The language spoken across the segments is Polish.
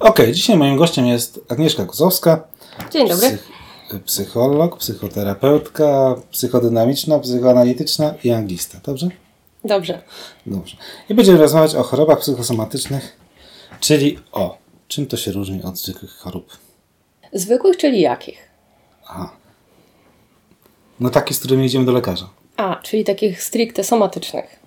Okej, dzisiaj moim gościem jest Agnieszka Kozowska. Dzień dobry. Psych- psycholog, psychoterapeutka, psychodynamiczna, psychoanalityczna i anglista. Dobrze? Dobrze. Dobrze. I będziemy rozmawiać o chorobach psychosomatycznych, czyli o czym to się różni od zwykłych chorób. Zwykłych, czyli jakich? Aha. No taki, z którymi idziemy do lekarza. A, czyli takich stricte somatycznych.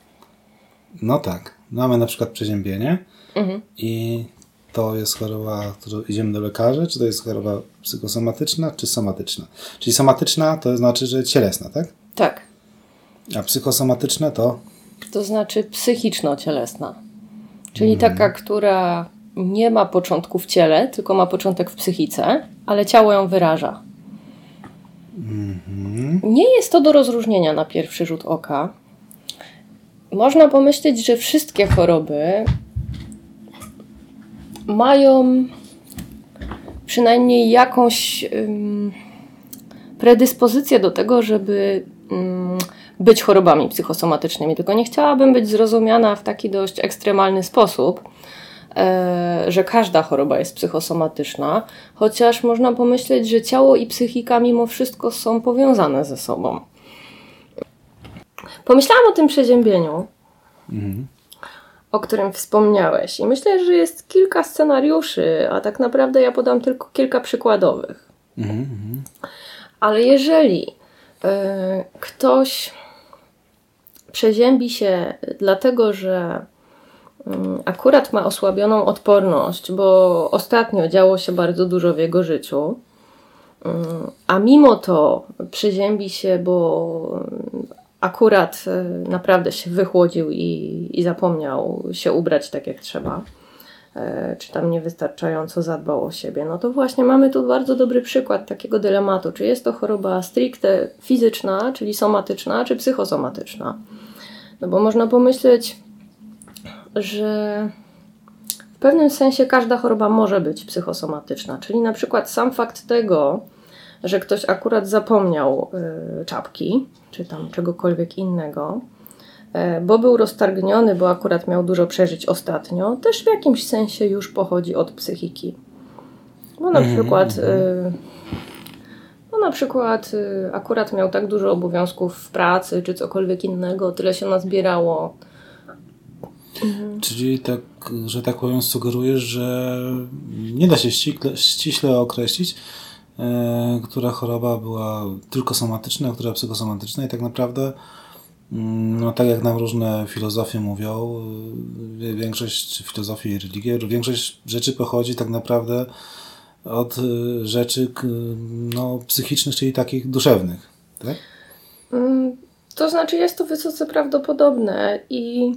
No tak. Mamy na przykład przeziębienie Mhm. i to jest choroba, którą idziemy do lekarza, czy to jest choroba psychosomatyczna, czy somatyczna? Czyli somatyczna to znaczy, że cielesna, tak? Tak. A psychosomatyczna to To znaczy psychiczno-cielesna. Czyli taka, która nie ma początku w ciele, tylko ma początek w psychice, ale ciało ją wyraża. Nie jest to do rozróżnienia na pierwszy rzut oka. Można pomyśleć, że wszystkie choroby mają przynajmniej jakąś ym, predyspozycję do tego, żeby ym, być chorobami psychosomatycznymi. Tylko nie chciałabym być zrozumiana w taki dość ekstremalny sposób, e, że każda choroba jest psychosomatyczna, chociaż można pomyśleć, że ciało i psychika mimo wszystko są powiązane ze sobą. Pomyślałam o tym przeziębieniu, o którym wspomniałeś, i myślę, że jest kilka scenariuszy, a tak naprawdę ja podam tylko kilka przykładowych. Ale jeżeli e, ktoś przeziębi się dlatego, że mm, akurat ma osłabioną odporność, bo ostatnio działo się bardzo dużo w jego życiu, mm, a mimo to przeziębi się, bo akurat e, naprawdę się wychłodził i, i zapomniał się ubrać tak jak trzeba, e, czy tam niewystarczająco zadbał o siebie, no to właśnie mamy tu bardzo dobry przykład takiego dylematu, czy jest to choroba stricte fizyczna, czyli somatyczna, czy psychosomatyczna. No bo można pomyśleć, że w pewnym sensie każda choroba może być psychosomatyczna, czyli na przykład sam fakt tego, że ktoś akurat zapomniał y, czapki, czy tam czegokolwiek innego, y, bo był roztargniony, bo akurat miał dużo przeżyć ostatnio, też w jakimś sensie już pochodzi od psychiki. No na przykład y, no na przykład y, akurat miał tak dużo obowiązków w pracy, czy cokolwiek innego, tyle się nazbierało. Czyli tak, że tak powiem, sugerujesz, że nie da się ściśle, ściśle określić, e, która choroba była tylko somatyczna, a która psychosomatyczna i tak naprawdę mm, no tak jak nam różne filozofie mówią, y, większość filozofii i religii, większość rzeczy pochodzi tak naprawdę od y, rzeczy no, psychicznych, czyli takich duszewnych, tak? Mm, To znaczy, jest to wysoce prawdopodobne i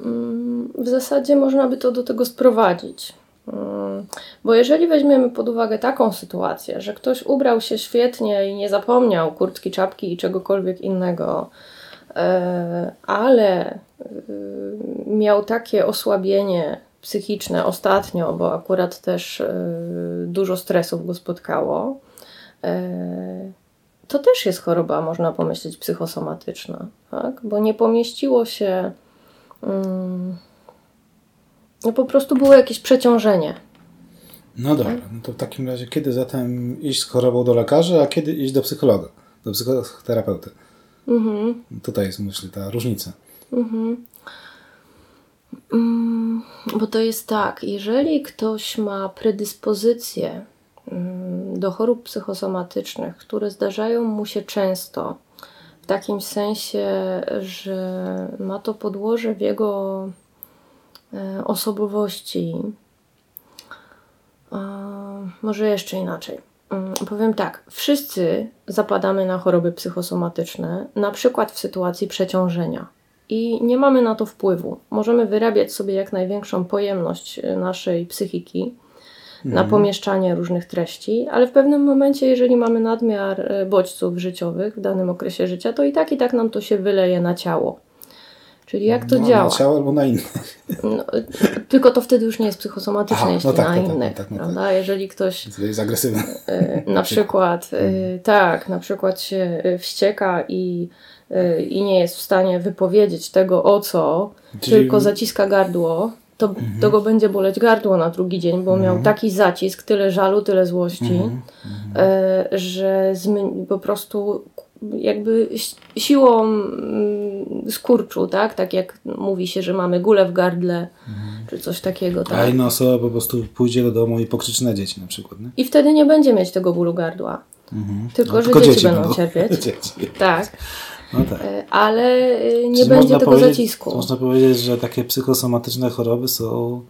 mm, w zasadzie można by to do tego sprowadzić. Mm, Bo jeżeli weźmiemy pod uwagę taką sytuację, że ktoś ubrał się świetnie i nie zapomniał kurtki, czapki i czegokolwiek innego, e, ale y, miał takie osłabienie psychiczne ostatnio, bo akurat też y, dużo stresów go spotkało, e, to też jest choroba, można pomyśleć, psychosomatyczna, tak? bo nie pomieściło się. Mm, no po prostu było jakieś przeciążenie. No dobra, no to w takim razie kiedy zatem iść z chorobą do lekarza, a kiedy iść do psychologa, do psychoterapeuty? Mhm. Tutaj jest, myślę, ta różnica. Mm, bo to jest tak, jeżeli ktoś ma predyspozycję mm, do chorób psychosomatycznych, które zdarzają mu się często, w takim sensie, że ma to podłoże w jego osobowości, a, może jeszcze inaczej. Mm, Powiem tak, wszyscy zapadamy na choroby psychosomatyczne, na przykład w sytuacji przeciążenia. I nie mamy na to wpływu. Możemy wyrabiać sobie jak największą pojemność e, naszej psychiki na pomieszczanie różnych treści, ale w pewnym momencie, jeżeli mamy nadmiar e, bodźców życiowych w danym okresie życia, to i tak i tak nam to się wyleje na ciało. Czyli jak to no, działa? Na ciało albo na innych. No, tylko to wtedy już nie jest psychosomatyczne, Aha, no jeśli tak, na tak, tak, innych, tak, no tak. prawda? Jeżeli ktoś To jest agresywne. e, na przykład, e, tak, na przykład się e, wścieka i, i nie jest w stanie wypowiedzieć tego o co, Czyli- tylko zaciska gardło, to, mhm. to go będzie boleć gardło na drugi dzień, bo mhm. miał taki zacisk, tyle żalu, tyle złości, mhm. e, że po prostu jakby siłą mm, skurczu, tak? Tak jak mówi się, że mamy gulę w gardle, mhm. czy coś takiego. Tak? A inna osoba po prostu pójdzie do domu i pokrzyczy na dzieci na przykład, nie? I wtedy nie będzie mieć tego bólu gardła. Mhm. Tylko, no, że tylko dzieci, dzieci będą cierpieć. Dzieci. Tak. No tak. E, ale e, nie Czyli będzie tego zacisku. Można powiedzieć, że takie psychosomatyczne choroby są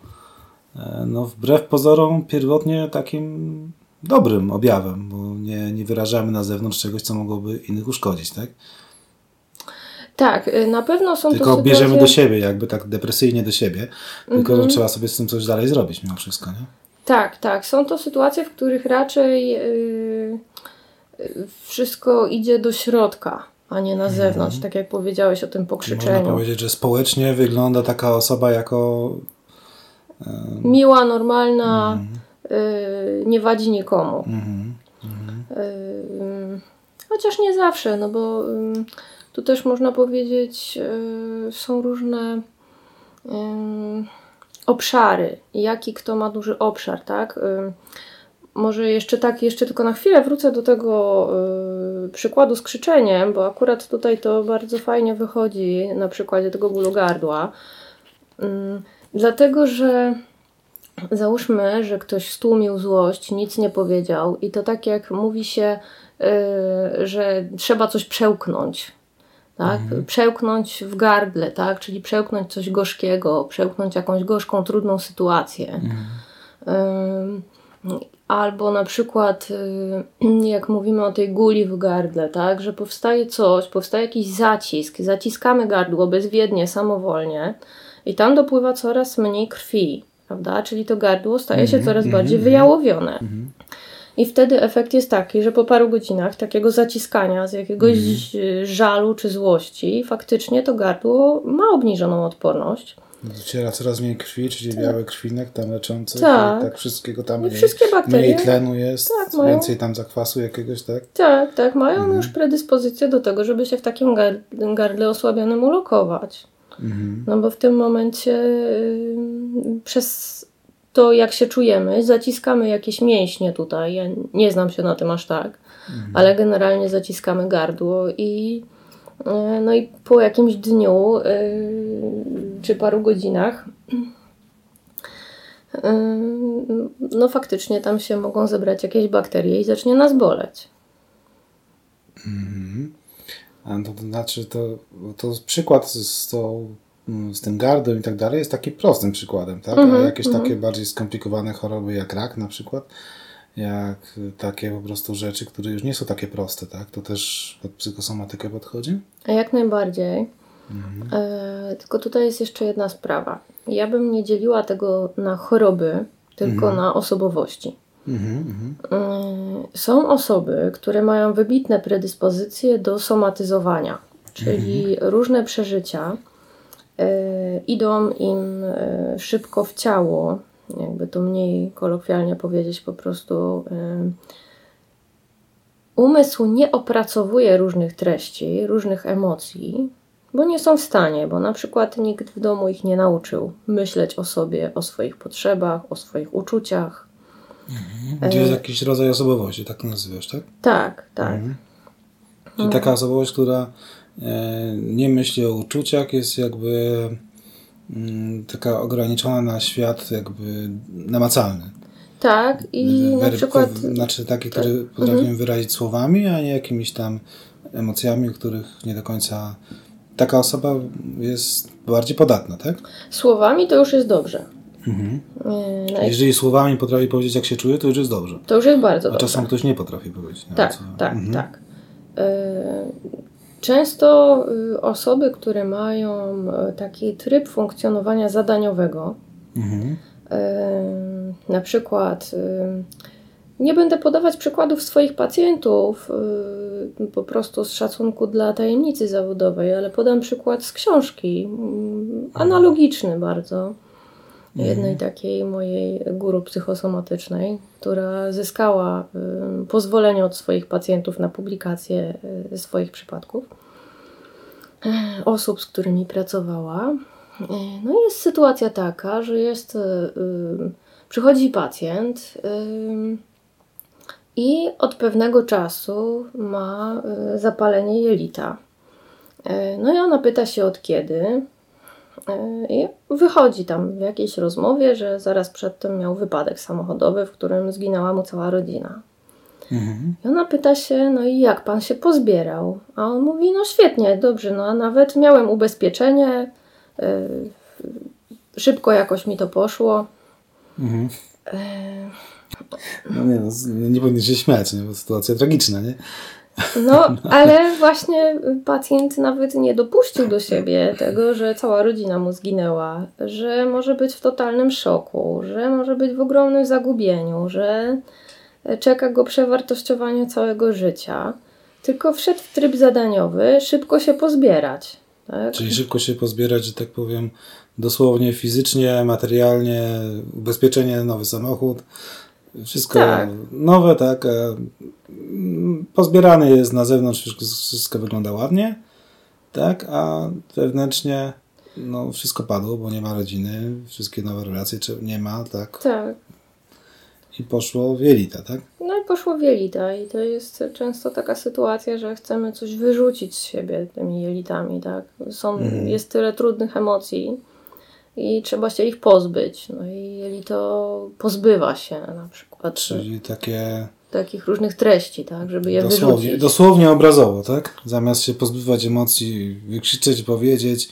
e, no, wbrew pozorom pierwotnie takim dobrym objawem, bo nie, nie wyrażamy na zewnątrz czegoś, co mogłoby innych uszkodzić, tak? Tak, na pewno są tylko to Tylko bierzemy do siebie, jakby tak depresyjnie do siebie, tylko -hmm. trzeba sobie z tym coś dalej zrobić mimo wszystko, nie? Tak, tak. Są to sytuacje, w których raczej yy, wszystko idzie do środka a nie na mhm. zewnątrz, tak jak powiedziałeś o tym pokrzyczeniu. Można powiedzieć, że społecznie wygląda taka osoba jako miła, normalna, mm. Y, nie wadzi nikomu. Mm. Y, chociaż nie zawsze, no bo tu też można powiedzieć, są różne obszary, jaki kto ma duży obszar, tak? Może jeszcze tak, jeszcze tylko na chwilę wrócę do tego przykładu z krzyczeniem, bo akurat tutaj to bardzo fajnie wychodzi na przykładzie tego bólu gardła. Dlatego, że załóżmy, że ktoś stłumił złość, nic nie powiedział i to tak jak mówi się, yy, że trzeba coś przełknąć. Tak? Mhm. Przełknąć w gardle, tak? czyli przełknąć coś gorzkiego, przełknąć jakąś gorzką, trudną sytuację. Mhm. Albo na przykład, y, jak mówimy o tej guli w gardle, tak, że powstaje coś, powstaje jakiś zacisk, zaciskamy gardło bezwiednie, samowolnie i tam dopływa coraz mniej krwi, prawda? Czyli to gardło staje się -hmm, coraz -hmm, bardziej wyjałowione. Mm -hmm. I wtedy efekt jest taki, że po paru godzinach takiego zaciskania z jakiegoś mhm. żalu czy złości, faktycznie to gardło ma obniżoną odporność. Dociera coraz mniej krwi, czyli tak. biały krwinek tam leczący, tak, tak wszystkiego tam mniej, wszystkie bakterie, mniej tlenu jest, tak, mają, więcej tam zakwasu jakiegoś, tak? Tak, tak, mają mhm. już predyspozycję do tego, żeby się w takim gardle osłabionym ulokować. Mhm. No bo w tym momencie yy, przez to, jak się czujemy, zaciskamy jakieś mięśnie tutaj, ja nie znam się na tym aż tak, mhm. ale generalnie zaciskamy gardło i E, no i po jakimś dniu e, czy paru godzinach no faktycznie tam się mogą zebrać jakieś bakterie i zacznie nas boleć. Mhm. A to, znaczy, to, to przykład z, tą, z tym gardłem i tak dalej jest taki prostym przykładem, tak? A mhm, jakieś takie mhm. bardziej skomplikowane choroby jak rak na przykład, jak takie po prostu rzeczy, które już nie są takie proste, tak? To też pod psychosomatykę podchodzi? A jak najbardziej. Mhm. E, tylko tutaj jest jeszcze jedna sprawa. Ja bym nie dzieliła tego na choroby, tylko mhm. na osobowości. Mhm, są osoby, które mają wybitne predyspozycje do somatyzowania, czyli mhm. różne przeżycia e, idą im e, szybko w ciało, jakby to mniej kolokwialnie powiedzieć, po prostu umysł nie opracowuje różnych treści, różnych emocji, bo nie są w stanie, bo na przykład nikt w domu ich nie nauczył myśleć o sobie, o swoich potrzebach, o swoich uczuciach. Mhm. To jest jakiś rodzaj osobowości, tak to nazywasz, tak? Tak, tak. Mhm. Czyli taka osobowość, która e, nie myśli o uczuciach, jest jakby Mm, taka ograniczona na świat jakby namacalny. Tak, i na przykład... Znaczy które tak. potrafimy mhm. wyrazić słowami, a nie jakimiś tam emocjami, których nie do końca... Taka osoba jest bardziej podatna, tak? Słowami to już jest dobrze. Mhm. E, Jeżeli słowami potrafi powiedzieć, jak się czuje, to już jest dobrze. To już jest bardzo dobrze. A czasem ktoś nie potrafi powiedzieć. Tak, co... tak, mhm. tak. E, Często y, osoby, które mają y, taki tryb funkcjonowania zadaniowego, mhm. Y, na przykład nie będę podawać przykładów swoich pacjentów, po prostu z szacunku dla tajemnicy zawodowej, ale podam przykład z książki, mm, analogiczny bardzo, jednej mhm. takiej mojej guru psychosomatycznej, która zyskała pozwolenie od swoich pacjentów na publikację swoich przypadków, osób, z którymi pracowała. No i jest sytuacja taka, że jest, y, przychodzi pacjent y, i od pewnego czasu ma y, zapalenie jelita. No i ona pyta się od kiedy. I wychodzi tam w jakiejś rozmowie, że zaraz przedtem miał wypadek samochodowy, w którym zginęła mu cała rodzina. Mhm. I ona pyta się, no i jak pan się pozbierał? A on mówi, no świetnie, dobrze, no a nawet miałem ubezpieczenie, yy, szybko jakoś mi to poszło. Mhm. No nie, no, nie powinien się śmiać, nie? bo sytuacja tragiczna, nie? No, ale właśnie pacjent nawet nie dopuścił do siebie tego, że cała rodzina mu zginęła, że może być w totalnym szoku, że może być w ogromnym zagubieniu, że czeka go przewartościowanie całego życia. Tylko wszedł w tryb zadaniowy, szybko się pozbierać. Tak? Czyli szybko się pozbierać, że tak powiem, dosłownie fizycznie, materialnie, ubezpieczenie, nowy samochód, wszystko tak. nowe, tak. Pozbierany jest na zewnątrz, wszystko, wszystko wygląda ładnie, tak, a wewnętrznie no, wszystko padło, bo nie ma rodziny, wszystkie nowe relacje nie ma, tak. Tak. I poszło w jelita, tak? No i poszło w jelita i to jest często taka sytuacja, że chcemy coś wyrzucić z siebie tymi jelitami, tak? Są, mhm. Jest tyle trudnych emocji i trzeba się ich pozbyć. No i jelito pozbywa się na przykład. Czyli takie takich różnych treści, tak, żeby je dosłownie, wyrzucić. Dosłownie obrazowo, tak? Zamiast się pozbywać emocji, wykrzyczeć, powiedzieć,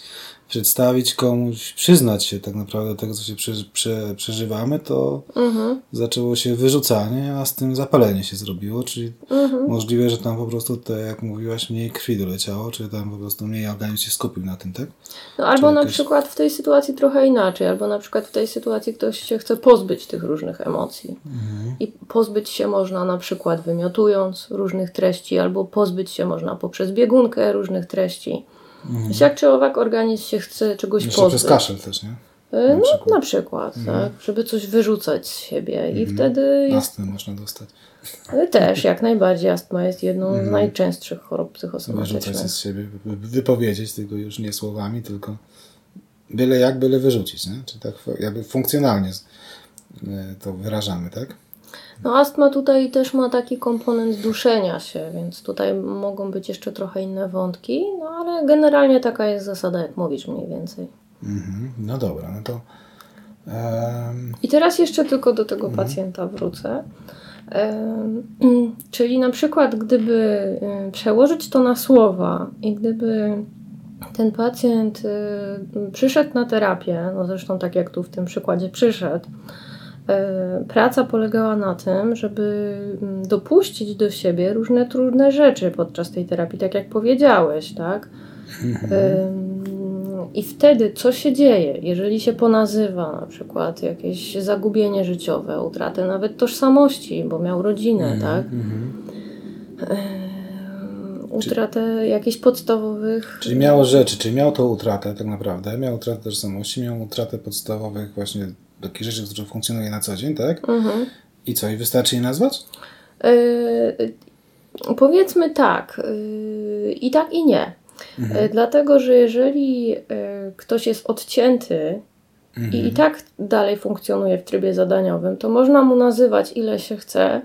przedstawić komuś, przyznać się tak naprawdę do tego, co się prze, prze, przeżywamy, to mhm. zaczęło się wyrzucanie, a z tym zapalenie się zrobiło, czyli mhm. możliwe, że tam po prostu, te, jak mówiłaś, mniej krwi doleciało, czy tam po prostu mniej organizm się skupił na tym, tak? No albo na przykład w tej sytuacji trochę inaczej, albo na przykład w tej sytuacji ktoś się chce pozbyć tych różnych emocji. Mhm. I pozbyć się można na przykład wymiotując różnych treści, albo pozbyć się można poprzez biegunkę różnych treści. Mhm. Jak czy owak organizm się chce czegoś Jeszcze pozbyć. przez kaszel też, nie? E, na no, przykład. na przykład, mhm. tak, żeby coś wyrzucać z siebie i mhm. wtedy... Jest... Astmę można dostać. Ale też, jak najbardziej. Astma jest jedną z mhm. najczęstszych chorób psychosomatycznych. Wyrzucać z siebie, wypowiedzieć, tylko już nie słowami, tylko byle jak, byle wyrzucić, nie? Czy tak jakby funkcjonalnie e, to wyrażamy, tak? No astma tutaj też ma taki komponent duszenia się, więc tutaj mogą być jeszcze trochę inne wątki, no ale generalnie taka jest zasada, jak mówisz mniej więcej. Mhm, no dobra, no to... Um... I teraz jeszcze tylko do tego mhm. pacjenta wrócę. czyli na przykład, gdyby przełożyć to na słowa i gdyby ten pacjent y, przyszedł na terapię, no zresztą tak jak tu w tym przykładzie przyszedł, praca polegała na tym, żeby mm, dopuścić do siebie różne trudne rzeczy podczas tej terapii, tak jak powiedziałeś, tak? I wtedy co się dzieje, jeżeli się ponazywa na przykład jakieś zagubienie życiowe, utratę nawet tożsamości, bo miał rodzinę, mhm, tak? Mhm. Utratę czyli, jakichś podstawowych. Czyli miało rzeczy, czyli miał to utratę tak naprawdę, miał utratę tożsamości, miał utratę podstawowych właśnie takich rzeczy, które funkcjonuje na co dzień, tak? Mhm. I co, i wystarczy je nazwać? Yy, powiedzmy tak. Yy, I tak, i nie. Mhm. Yy, dlatego, że jeżeli ktoś jest odcięty mhm. i, i tak dalej funkcjonuje w trybie zadaniowym, to można mu nazywać ile się chce,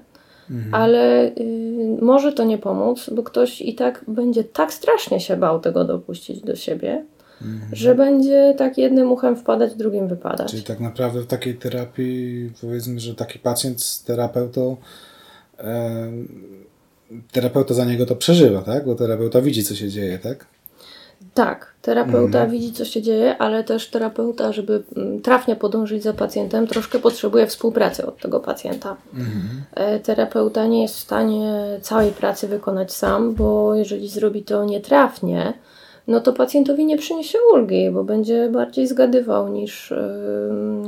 mhm. ale y, może to nie pomóc, bo ktoś i tak będzie tak strasznie się bał tego dopuścić do siebie, Mhm. Że będzie tak jednym uchem wpadać, drugim wypadać. Czyli tak naprawdę w takiej terapii, powiedzmy, że taki pacjent z terapeutą, e, terapeuta za niego to przeżywa, tak? Bo terapeuta widzi, co się dzieje, tak? Tak, terapeuta mhm. widzi, co się dzieje, ale też terapeuta, żeby mm, trafnie podążyć za pacjentem, troszkę potrzebuje współpracy od tego pacjenta. Mhm. E, terapeuta nie jest w stanie całej pracy wykonać sam, bo jeżeli zrobi to nietrafnie, no to pacjentowi nie przyniesie ulgi, bo będzie bardziej zgadywał niż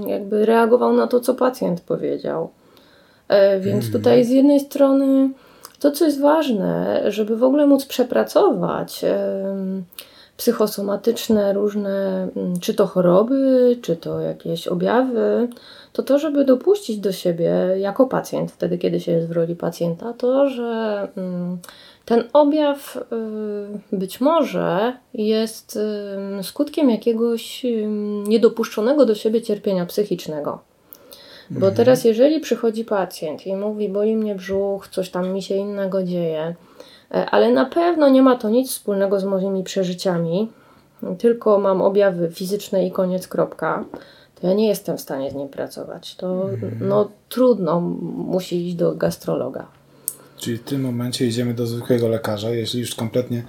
jakby reagował na to, co pacjent powiedział. E, więc mhm. tutaj z jednej strony to, co jest ważne, żeby w ogóle móc przepracować psychosomatyczne, różne, czy to choroby, czy to jakieś objawy, to to, żeby dopuścić do siebie jako pacjent, wtedy kiedy się jest w roli pacjenta, to, że ten objaw y, być może jest y, skutkiem jakiegoś y, niedopuszczonego do siebie cierpienia psychicznego. Bo mhm. teraz, jeżeli przychodzi pacjent i mówi, boli mnie brzuch, coś tam mi się innego dzieje, e, ale na pewno nie ma to nic wspólnego z moimi przeżyciami, tylko mam objawy fizyczne i koniec, kropka, to ja nie jestem w stanie z nim pracować. To mhm. no, trudno, musi iść do gastrologa. Czyli w tym momencie idziemy do zwykłego lekarza, jeśli już kompletnie,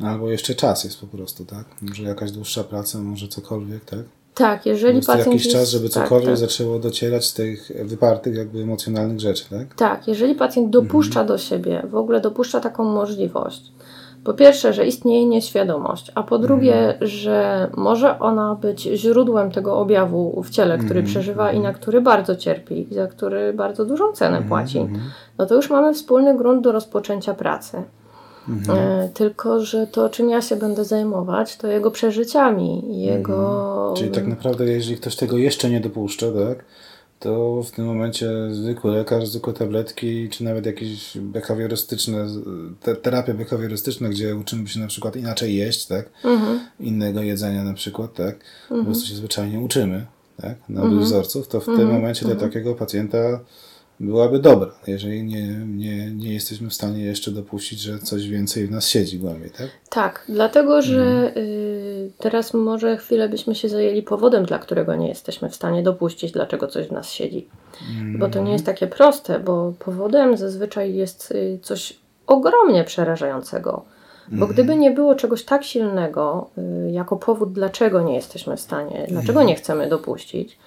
no, albo jeszcze czas jest po prostu, tak? Może jakaś dłuższa praca, może cokolwiek, tak? Tak, jeżeli pacjent jakiś jest, czas, żeby tak, cokolwiek tak, tak. zaczęło docierać z tych wypartych, jakby emocjonalnych rzeczy, tak? Tak, jeżeli pacjent dopuszcza mhm. do siebie, w ogóle dopuszcza taką możliwość, po pierwsze, że istnieje nieświadomość, a po drugie, mhm. że może ona być źródłem tego objawu w ciele, który mhm. przeżywa i na który bardzo cierpi, za który bardzo dużą cenę mhm. płaci, no to już mamy wspólny grunt do rozpoczęcia pracy. Mhm. E, tylko, że to, czym ja się będę zajmować, to jego przeżyciami, jego. Mhm. Czyli tak naprawdę, jeżeli ktoś tego jeszcze nie dopuszcza, tak? To w tym momencie zwykły lekarz, zwykłe tabletki, czy nawet jakieś behawiorystyczne, te, terapie behawiorystyczne, gdzie uczymy się na przykład inaczej jeść, tak? Mhm. Innego jedzenia na przykład, tak? Po mhm. prostu się zwyczajnie uczymy, tak? Na mhm. wzorców, to w tym mhm. momencie dla mhm. takiego pacjenta byłaby dobra, jeżeli nie, nie, nie jesteśmy w stanie jeszcze dopuścić, że coś więcej w nas siedzi głębiej, tak? Tak, dlatego, że mhm. y, teraz może chwilę byśmy się zajęli powodem, dla którego nie jesteśmy w stanie dopuścić, dlaczego coś w nas siedzi. Bo to nie jest takie proste, bo powodem zazwyczaj jest y, coś ogromnie przerażającego. Bo mhm. gdyby nie było czegoś tak silnego y, jako powód, dlaczego nie jesteśmy w stanie, dlaczego mhm. nie chcemy dopuścić,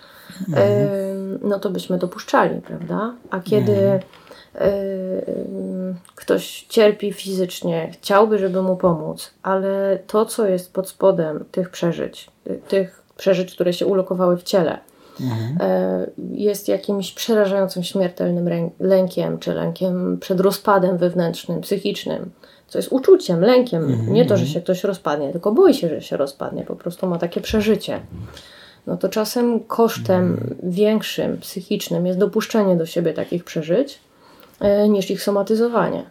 mhm. no to byśmy dopuszczali, prawda? A kiedy mhm. Ktoś cierpi fizycznie, chciałby, żeby mu pomóc, ale to, co jest pod spodem tych przeżyć, tych przeżyć, które się ulokowały w ciele, mhm. Jest jakimś przerażającym śmiertelnym lękiem, czy lękiem przed rozpadem wewnętrznym, psychicznym, co jest uczuciem, lękiem. Mhm. Nie to, że się ktoś rozpadnie, tylko boi się, że się rozpadnie, po prostu ma takie przeżycie no to czasem kosztem mhm. większym, psychicznym jest dopuszczenie do siebie takich przeżyć niż ich somatyzowanie.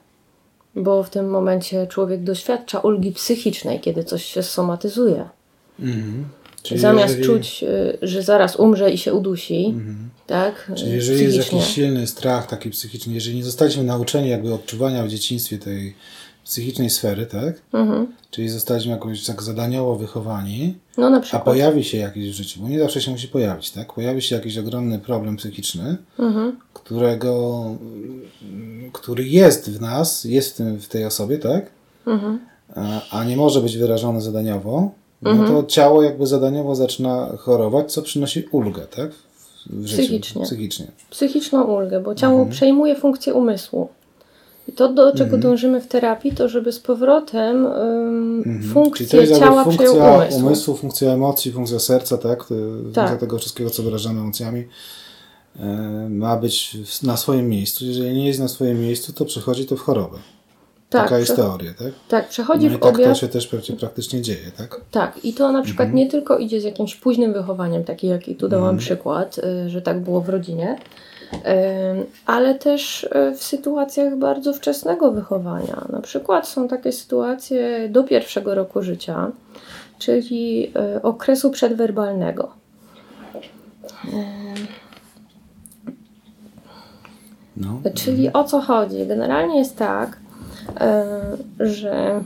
Bo w tym momencie człowiek doświadcza ulgi psychicznej, kiedy coś się somatyzuje. Mhm. Zamiast jeżeli... czuć, e, że zaraz umrze i się udusi, mhm. tak? Czyli jeżeli jest jakiś silny strach taki psychiczny, jeżeli nie zostaliśmy nauczeni jakby odczuwania w dzieciństwie tej psychicznej sfery, tak? Mhm. Czyli zostaliśmy jakoś tak zadaniowo wychowani, no, na przykład. a pojawi się jakiś w życiu, bo nie zawsze się musi pojawić, tak? Pojawi się jakiś ogromny problem psychiczny, mhm. którego, który jest w nas, jest w, tym, w tej osobie, tak? Mhm. A, a, nie może być wyrażony zadaniowo, no to mhm. ciało jakby zadaniowo zaczyna chorować, co przynosi ulgę, tak? W życiu, psychicznie. psychicznie. Psychiczną ulgę, bo ciało mhm. przejmuje funkcję umysłu. I to, do czego mhm. dążymy w terapii, to żeby z powrotem um, mhm. funkcję ciała funkcja przejął umysł. umysłu, funkcja emocji, funkcja serca, tak? Funkcja tak. tego wszystkiego, co wyrażamy emocjami, e, ma być na swoim miejscu. Jeżeli nie jest na swoim miejscu, to przechodzi to w chorobę. Tak, Taka jest teoria, tak? Tak, przechodzi no w tak to się też praktycznie dzieje, tak? Tak, i to na przykład mhm. nie tylko idzie z jakimś późnym wychowaniem, taki jaki tu dałam mhm. przykład, y, że tak było w rodzinie, ale też e, w sytuacjach bardzo wczesnego wychowania. Na przykład są takie sytuacje do pierwszego roku życia, czyli e, okresu przedwerbalnego. No. Czyli o co chodzi? Generalnie jest tak, e, że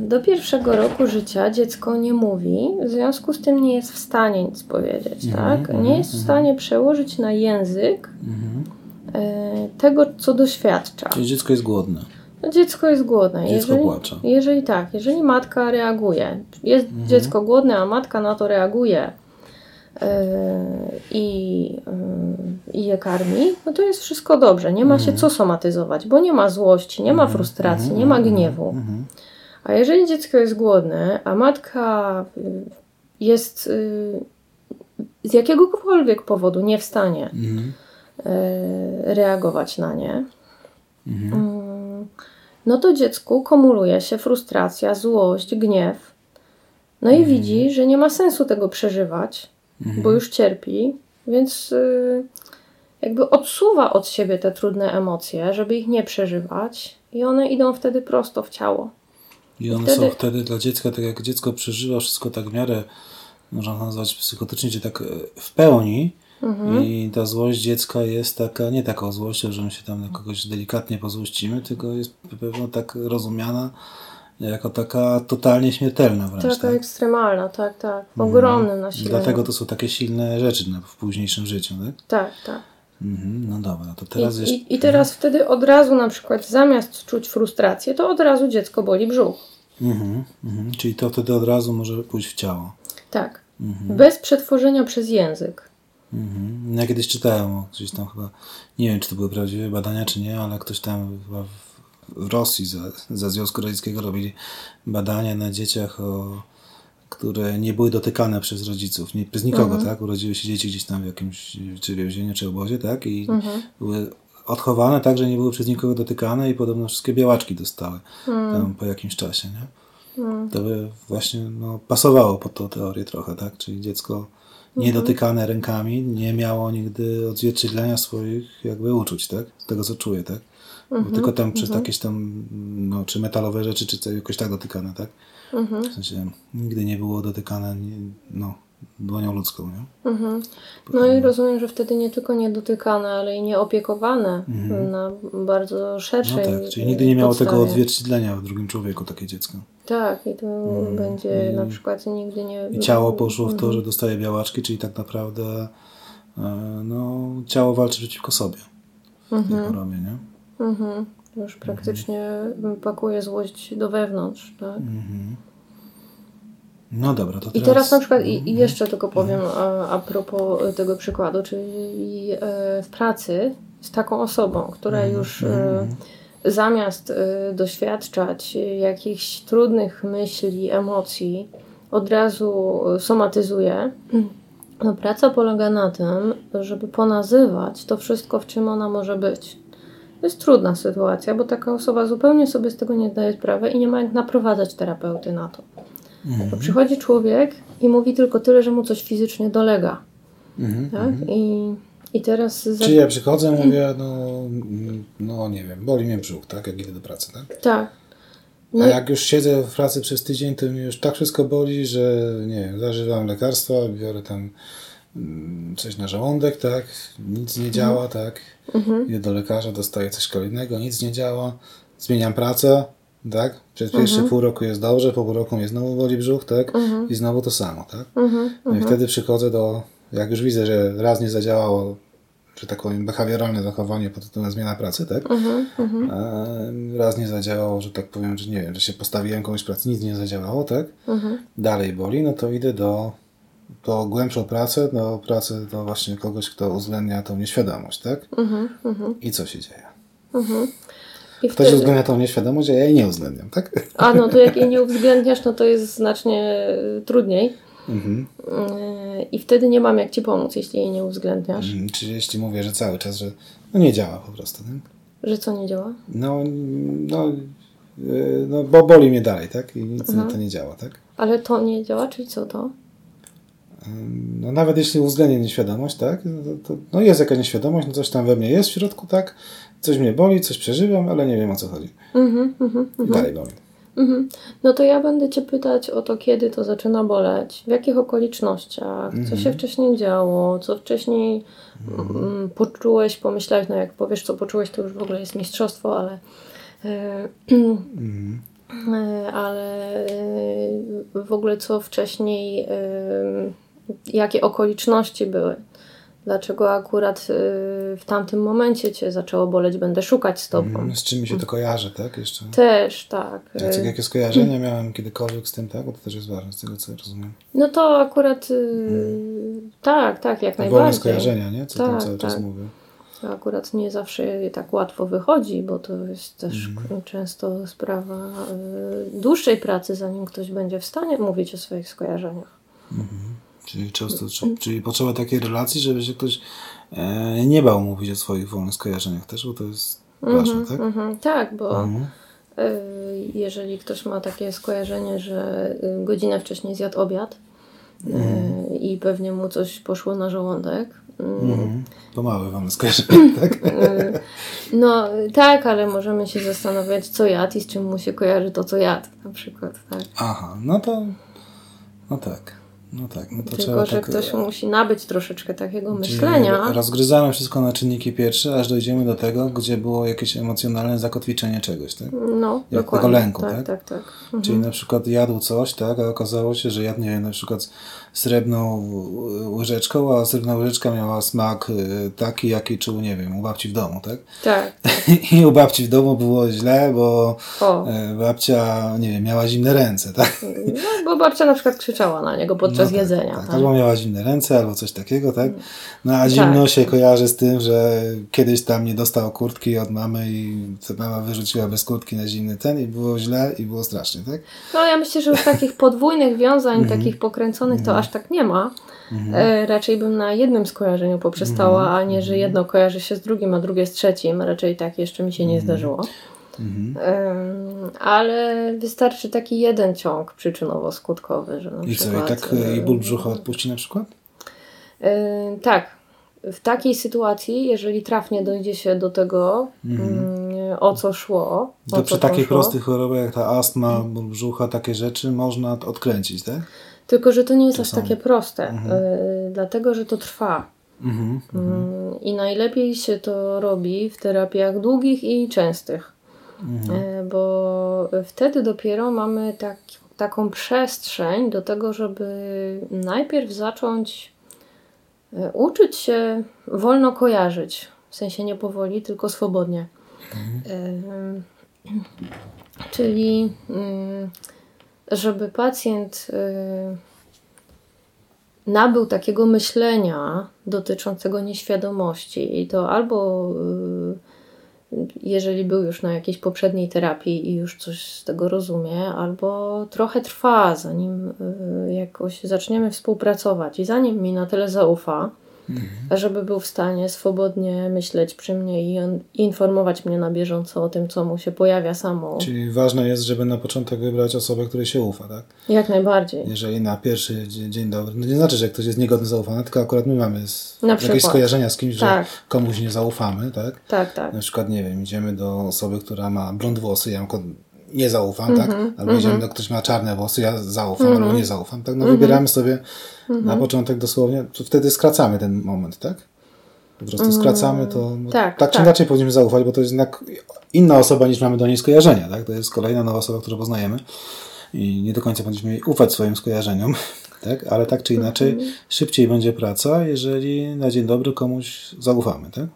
Do pierwszego roku życia dziecko nie mówi, w związku z tym nie jest w stanie nic powiedzieć, -hmm, tak? Nie jest w mhm. stanie przełożyć na język mm -hmm. tego, co doświadcza. Czyli dziecko jest głodne. No, dziecko jest głodne. Dziecko jeżeli, płacze. Jeżeli tak, jeżeli matka reaguje, jest -hmm. dziecko głodne, a matka na to reaguje yy, i, yy, i je karmi, no to jest wszystko dobrze. Nie ma się mhm. co somatyzować, bo nie ma złości, nie ma mhm. frustracji, nie ma gniewu. A jeżeli dziecko jest głodne, a matka y, jest y, z jakiegokolwiek powodu nie w stanie mhm. reagować na nie, mhm. Mm, no to dziecku kumuluje się frustracja, złość, gniew. No i widzi, że nie ma sensu tego przeżywać, bo już cierpi, więc y, jakby odsuwa od siebie te trudne emocje, żeby ich nie przeżywać, i one idą wtedy prosto w ciało. I one Wtedy- są wtedy dla dziecka, tak jak dziecko przeżywa wszystko tak w miarę, można nazwać psychotycznie, czy tak e, w pełni. Mhm. I ta złość dziecka jest taka, nie taką złością, że my się tam na kogoś delikatnie pozłościmy, tylko jest pewno tak rozumiana jako taka totalnie śmiertelna wręcz. Taka tak? ekstremalna, tak, tak. Ogromnym I nasileniem. Dlatego to są takie silne rzeczy w późniejszym życiu, tak? Tak, tak. Mhm, no dobra, to I, teraz jeszcze... i, I teraz wtedy od razu na przykład zamiast czuć frustrację, to od razu dziecko boli brzuch. Mhm, mhm, czyli to wtedy od razu może pójść w ciało. Tak. Bez przetworzenia przez język. Mhm. Ja kiedyś czytałem gdzieś tam chyba, nie wiem czy to były prawdziwe badania czy nie, ale ktoś tam chyba w, w Rosji za, za Związku Radzieckiego robili badania na dzieciach, o, które nie były dotykane przez rodziców, nie, przez nikogo, tak? Urodziły się dzieci gdzieś tam w jakimś czy więzieniu, czy obozie, tak? I były odchowane tak, że nie były przez nikogo dotykane i podobno wszystkie białaczki dostały tam po jakimś czasie, nie? To by właśnie no, pasowało pod tą teorię trochę, tak? Czyli dziecko niedotykane rękami nie miało nigdy odzwierciedlenia swoich jakby uczuć, tak? Z tego, co czuje, tak? Tylko tam przez jakieś tam, no, czy metalowe rzeczy, czy jakoś tak dotykane, tak? W sensie nigdy nie było dotykane, no, dłonią ludzką, nie? No i rozumiem, że wtedy nie tylko niedotykane, ale i nieopiekowane na bardzo szerszej Mhm. No tak, czyli nigdy nie miało tego podstawie. odzwierciedlenia w drugim człowieku takie dziecko. Tak, i to będzie na przykład nigdy nie... I ciało poszło w to, że dostaje białaczki, czyli tak naprawdę e, no, ciało walczy przeciwko sobie w tej chorobie, nie? Mhm. Już praktycznie pakuje złość do wewnątrz, tak? Mhm. No dobra, to I teraz... teraz na przykład, i, i jeszcze tylko powiem a, a propos tego przykładu, czyli e, w pracy z taką osobą, która już e, zamiast e, doświadczać jakichś trudnych myśli, emocji, od razu somatyzuje, no praca polega na tym, żeby ponazywać to wszystko, w czym ona może być. To jest trudna sytuacja, bo taka osoba zupełnie sobie z tego nie zdaje sprawy i nie ma jak naprowadzać terapeuty na to. Bo przychodzi człowiek i mówi tylko tyle, że mu coś fizycznie dolega. Mhm. Tak? I, I teraz. Za... Czyli ja przychodzę, mówię, no, mm, no nie wiem, boli mnie brzuch, tak, jak idę do pracy, tak? Tak. A No i- jak już siedzę w pracy przez tydzień, to mi już tak wszystko boli, że nie wiem, zażywam lekarstwa, biorę tam mm, coś na żołądek, tak, nic nie działa, tak, idę do lekarza, dostaję coś kolejnego, nic nie działa, zmieniam pracę, tak, przez pierwsze pół roku jest dobrze, po pół roku mnie znowu boli brzuch, tak, i znowu to samo, tak. No i wtedy przychodzę do, jak już widzę, że raz nie zadziałało, że tak powiem, behawioralne zachowanie pod tytułem zmiana pracy, tak? Raz nie zadziałało, że tak powiem, że nie wiem, że się postawiłem komuś pracy, nic nie zadziałało, tak? Dalej boli, no to idę do, do głębszą pracę, do pracy do właśnie kogoś, kto uwzględnia tą nieświadomość, tak? I co się dzieje? I Ktoś wtedy... uwzględnia tą nieświadomość, a ja jej nie uwzględniam, tak? A no to jak jej nie uwzględniasz, no to jest znacznie y, trudniej. Mhm. Y, I wtedy nie mam jak ci pomóc, jeśli jej nie uwzględniasz. Mm, Czyli jeśli mówię, że cały czas, że no nie działa po prostu, nie? Że co nie działa? No, no, yy, no bo boli mnie dalej, tak? I nic na to nie działa, tak? Ale to nie działa, czyli co to? No nawet jeśli uwzględnię nieświadomość, tak? No, to, to, no jest jakaś nieświadomość, no coś tam we mnie jest w środku, tak? Coś mnie boli, coś przeżywam, ale nie wiem o co chodzi. Mhm, mhm. I dalej boli. Mhm. No to ja będę Cię pytać o to, kiedy to zaczyna boleć, w jakich okolicznościach, co się wcześniej działo, co wcześniej mm, poczułeś, pomyślałeś, no jak powiesz, co poczułeś, to już w ogóle jest mistrzostwo, ale e, e, ale e, w ogóle co wcześniej, jakie okoliczności były. Dlaczego akurat e, w tamtym momencie Cię zaczęło boleć, będę szukać z Tobą. Mm, Z czym mi się to kojarzy, tak? Jeszcze. Też, tak. Jakie, jakie skojarzenia miałem kiedykolwiek z tym, tak? Bo to też jest ważne, z tego co rozumiem. No to akurat y, tak, tak, jak Wolne najbardziej. skojarzenia, nie? Co tam Tak, cały czas tak. mówię. To akurat nie zawsze tak łatwo wychodzi, bo to jest też Mhm. często sprawa y, dłuższej pracy, zanim ktoś będzie w stanie mówić o swoich skojarzeniach. Czyli często, czy, czyli potrzeba takiej relacji, żeby się ktoś e, nie bał mówić o swoich wolnych skojarzeniach też, bo to jest ważne, tak? Mhm, tak, bo Mhm. jeżeli ktoś ma takie skojarzenie, że godzinę wcześniej zjadł obiad mm. i pewnie mu coś poszło na żołądek. Mm. To małe wam skojarzenie, tak? No tak, ale możemy się zastanawiać, co jadł i z czym mu się kojarzy to, co jadł na przykład. Tak? Aha, no to no tak. No tak, no to Tylko, trzeba że tak, ktoś musi nabyć troszeczkę takiego myślenia. Rozgryzamy wszystko na czynniki pierwsze, aż dojdziemy do tego, gdzie było jakieś emocjonalne zakotwiczenie czegoś, tak? No, Jak tego lęku, tak? tak? tak, tak. Mhm. Czyli na przykład jadł coś, tak, a okazało się, że jadł, nie wiem, na przykład srebrną łyżeczką, a srebrna łyżeczka miała smak y, taki, jaki czuł, nie wiem, u babci w domu, tak? Tak. I u babci w domu było źle, bo o. Y, babcia, nie wiem, miała zimne ręce, tak? No, bo babcia na przykład krzyczała na niego podczas no tak, jedzenia. Tak, tak, albo miała zimne ręce, albo coś takiego, tak? No a zimno tak. się kojarzy z tym, że kiedyś tam nie dostał kurtki od mamy i mama wyrzuciła bez kurtki na zimny ten i było źle i było strasznie, tak? No ja myślę, że już takich podwójnych wiązań, mhm. takich pokręconych to mhm. Aż tak nie ma. Mhm. E, raczej bym na jednym skojarzeniu poprzestała, mhm. a nie, że jedno kojarzy się z drugim, a drugie z trzecim. Raczej tak jeszcze mi się nie zdarzyło. Mhm. ale wystarczy taki jeden ciąg przyczynowo-skutkowy. Że I przykład, co, i tak i ból brzucha odpuści na przykład? tak. W takiej sytuacji, jeżeli trafnie dojdzie się do tego, mm, o co szło. To przy takich prostych chorobach jak ta astma, ból brzucha, takie rzeczy można odkręcić, tak? Tylko, że to nie jest aż takie proste, mhm. y, dlatego że to trwa. Mhm, y, I najlepiej się to robi w terapiach długich i częstych, y, bo wtedy dopiero mamy tak, taką przestrzeń do tego, żeby najpierw zacząć y, uczyć się wolno kojarzyć. W sensie nie powoli, tylko swobodnie. Mhm. Czyli żeby pacjent y, nabył takiego myślenia dotyczącego nieświadomości, i to albo y, jeżeli był już na jakiejś poprzedniej terapii i już coś z tego rozumie, albo trochę trwa, zanim y, jakoś zaczniemy współpracować. I zanim mi na tyle zaufa, mhm. żeby był w stanie swobodnie myśleć przy mnie i informować mnie na bieżąco o tym, co mu się pojawia samo. Czyli ważne jest, żeby na początek wybrać osobę, której się ufa, tak? Jak najbardziej. Jeżeli na pierwszy dzień, dzień dobry, no nie znaczy, że ktoś jest niegodny zaufania, tylko akurat my mamy z, jakieś skojarzenia z kimś, tak. że komuś nie zaufamy, tak? Tak, tak. Na przykład, nie wiem, idziemy do osoby, która ma blond włosy, ja nie zaufam, tak? Mhm, albo idziemy mhm. do ktoś ma czarne włosy, ja zaufam, albo mhm. nie zaufam, tak? No wybieramy sobie na początek dosłownie, to wtedy skracamy ten moment, tak? Po prostu skracamy to. Tak, tak czy tak. inaczej powinniśmy zaufać, bo to jest jednak inna osoba niż mamy do niej skojarzenia, tak? To jest kolejna nowa osoba, którą poznajemy i nie do końca powinniśmy ufać swoim skojarzeniom, tak? Ale tak czy inaczej szybciej będzie praca, jeżeli na dzień dobry komuś zaufamy, tak?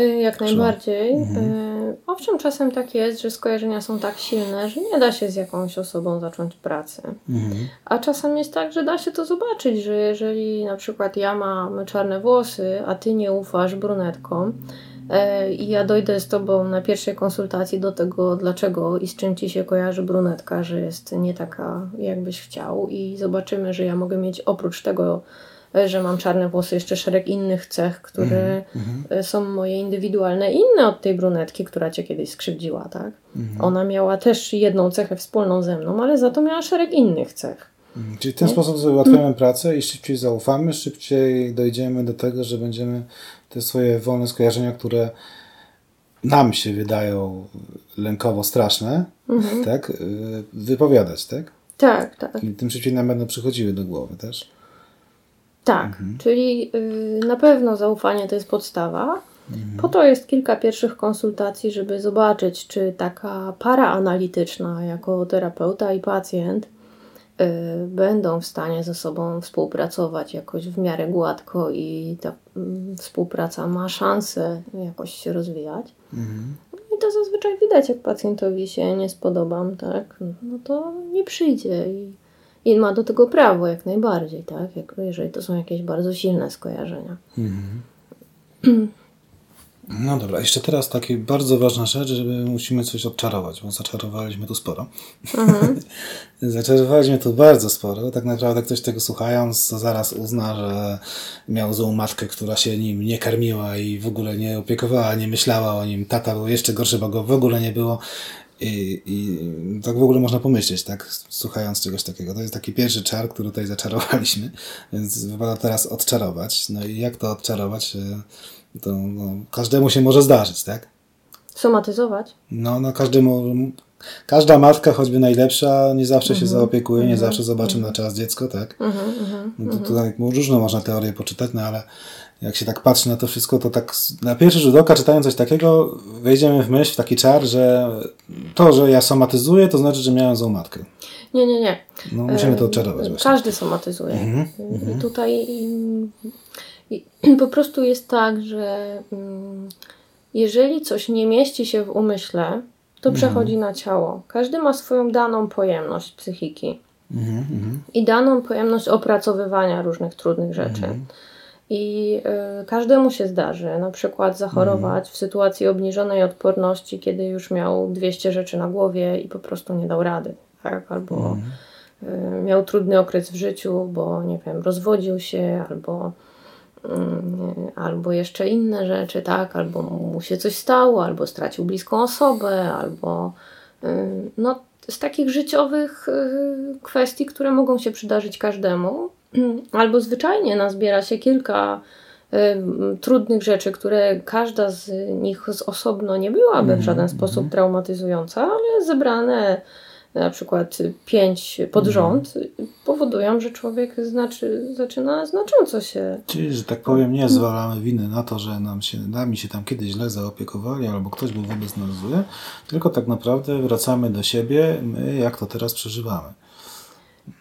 Y, jak najbardziej. Mhm. Y, owszem, czasem tak jest, że skojarzenia są tak silne, że nie da się z jakąś osobą zacząć pracy. Mhm. A czasem jest tak, że da się to zobaczyć, że jeżeli na przykład ja mam czarne włosy, a ty nie ufasz brunetkom, y, i ja dojdę z tobą na pierwszej konsultacji do tego, dlaczego i z czym ci się kojarzy brunetka, że jest nie taka, jakbyś chciał, i zobaczymy, że ja mogę mieć oprócz tego że mam czarne włosy, jeszcze szereg innych cech, które mm-hmm. są moje indywidualne, inne od tej brunetki, która cię kiedyś skrzywdziła, tak? Mm-hmm. Ona miała też jedną cechę wspólną ze mną, ale za to miała szereg innych cech. Mm, czyli w ten sposób sobie ułatwiamy pracę i szybciej zaufamy, szybciej dojdziemy do tego, że będziemy te swoje wolne skojarzenia, które nam się wydają lękowo straszne, mm-hmm. tak, y, wypowiadać, tak? Tak, tak. I tym szybciej nam będą przychodziły do głowy też. Tak, mhm. czyli y, na pewno zaufanie to jest podstawa. Mhm. Po to jest kilka pierwszych konsultacji, żeby zobaczyć, czy taka para analityczna jako terapeuta i pacjent y, będą w stanie ze sobą współpracować jakoś w miarę gładko i ta y, współpraca ma szansę jakoś się rozwijać. Mhm. I to zazwyczaj widać, jak pacjentowi się nie spodobam, tak? No to nie przyjdzie i i ma do tego prawo jak najbardziej, tak? Jak, jeżeli to są jakieś bardzo silne skojarzenia. Mhm. No dobra, jeszcze teraz taka bardzo ważna rzecz, żeby musimy coś odczarować, bo zaczarowaliśmy tu sporo. Mhm. zaczarowaliśmy tu bardzo sporo. Tak naprawdę ktoś tego słuchając, zaraz uzna, że miał złą matkę, która się nim nie karmiła i w ogóle nie opiekowała, nie myślała o nim. Tata był jeszcze gorszy, bo go w ogóle nie było I, I tak w ogóle można pomyśleć, tak, słuchając czegoś takiego. To jest taki pierwszy czar, który tutaj zaczarowaliśmy, więc wypada teraz odczarować. No i jak to odczarować? E, to no, każdemu się może zdarzyć, tak? Somatyzować? No, no każdemu, każda matka, choćby najlepsza, nie zawsze się mhm. zaopiekuje, nie mhm. zawsze zobaczy na czas dziecko, tak? Mhm, no to tutaj różne można teorie poczytać, no ale jak się tak patrzy na to wszystko, to tak na pierwszy rzut oka czytając coś takiego, wejdziemy w myśl, w taki czar, że to, że ja somatyzuję, to znaczy, że miałem złą matkę. Nie, nie, nie. No, musimy to odczarować właśnie. Każdy somatyzuje. Mhm, I tutaj i, po prostu jest tak, że mm, jeżeli coś nie mieści się w umyśle, to mhm. przechodzi na ciało. Każdy ma swoją daną pojemność psychiki. Mhm, I daną pojemność opracowywania różnych trudnych rzeczy. I y, każdemu się zdarzy na przykład zachorować w sytuacji obniżonej odporności, kiedy już miał 200 rzeczy na głowie i po prostu nie dał rady. Tak? Albo y, miał trudny okres w życiu, bo nie wiem, rozwodził się, albo, y, albo jeszcze inne rzeczy, tak? Albo mu się coś stało, albo stracił bliską osobę, albo y, no, z takich życiowych y, kwestii, które mogą się przydarzyć każdemu albo zwyczajnie nazbiera się kilka trudnych rzeczy, które każda z nich z osobno nie byłaby w żaden mhm, sposób mhm. traumatyzująca, ale zebrane na przykład pięć pod mhm. rząd powodują, że człowiek znaczy, zaczyna znacząco się. Czyli, że tak powiem, nie zwalamy winy na to, że nam się, nami się tam kiedyś źle zaopiekowali albo ktoś był wobec nas zły, tylko tak naprawdę wracamy do siebie, my jak to teraz przeżywamy.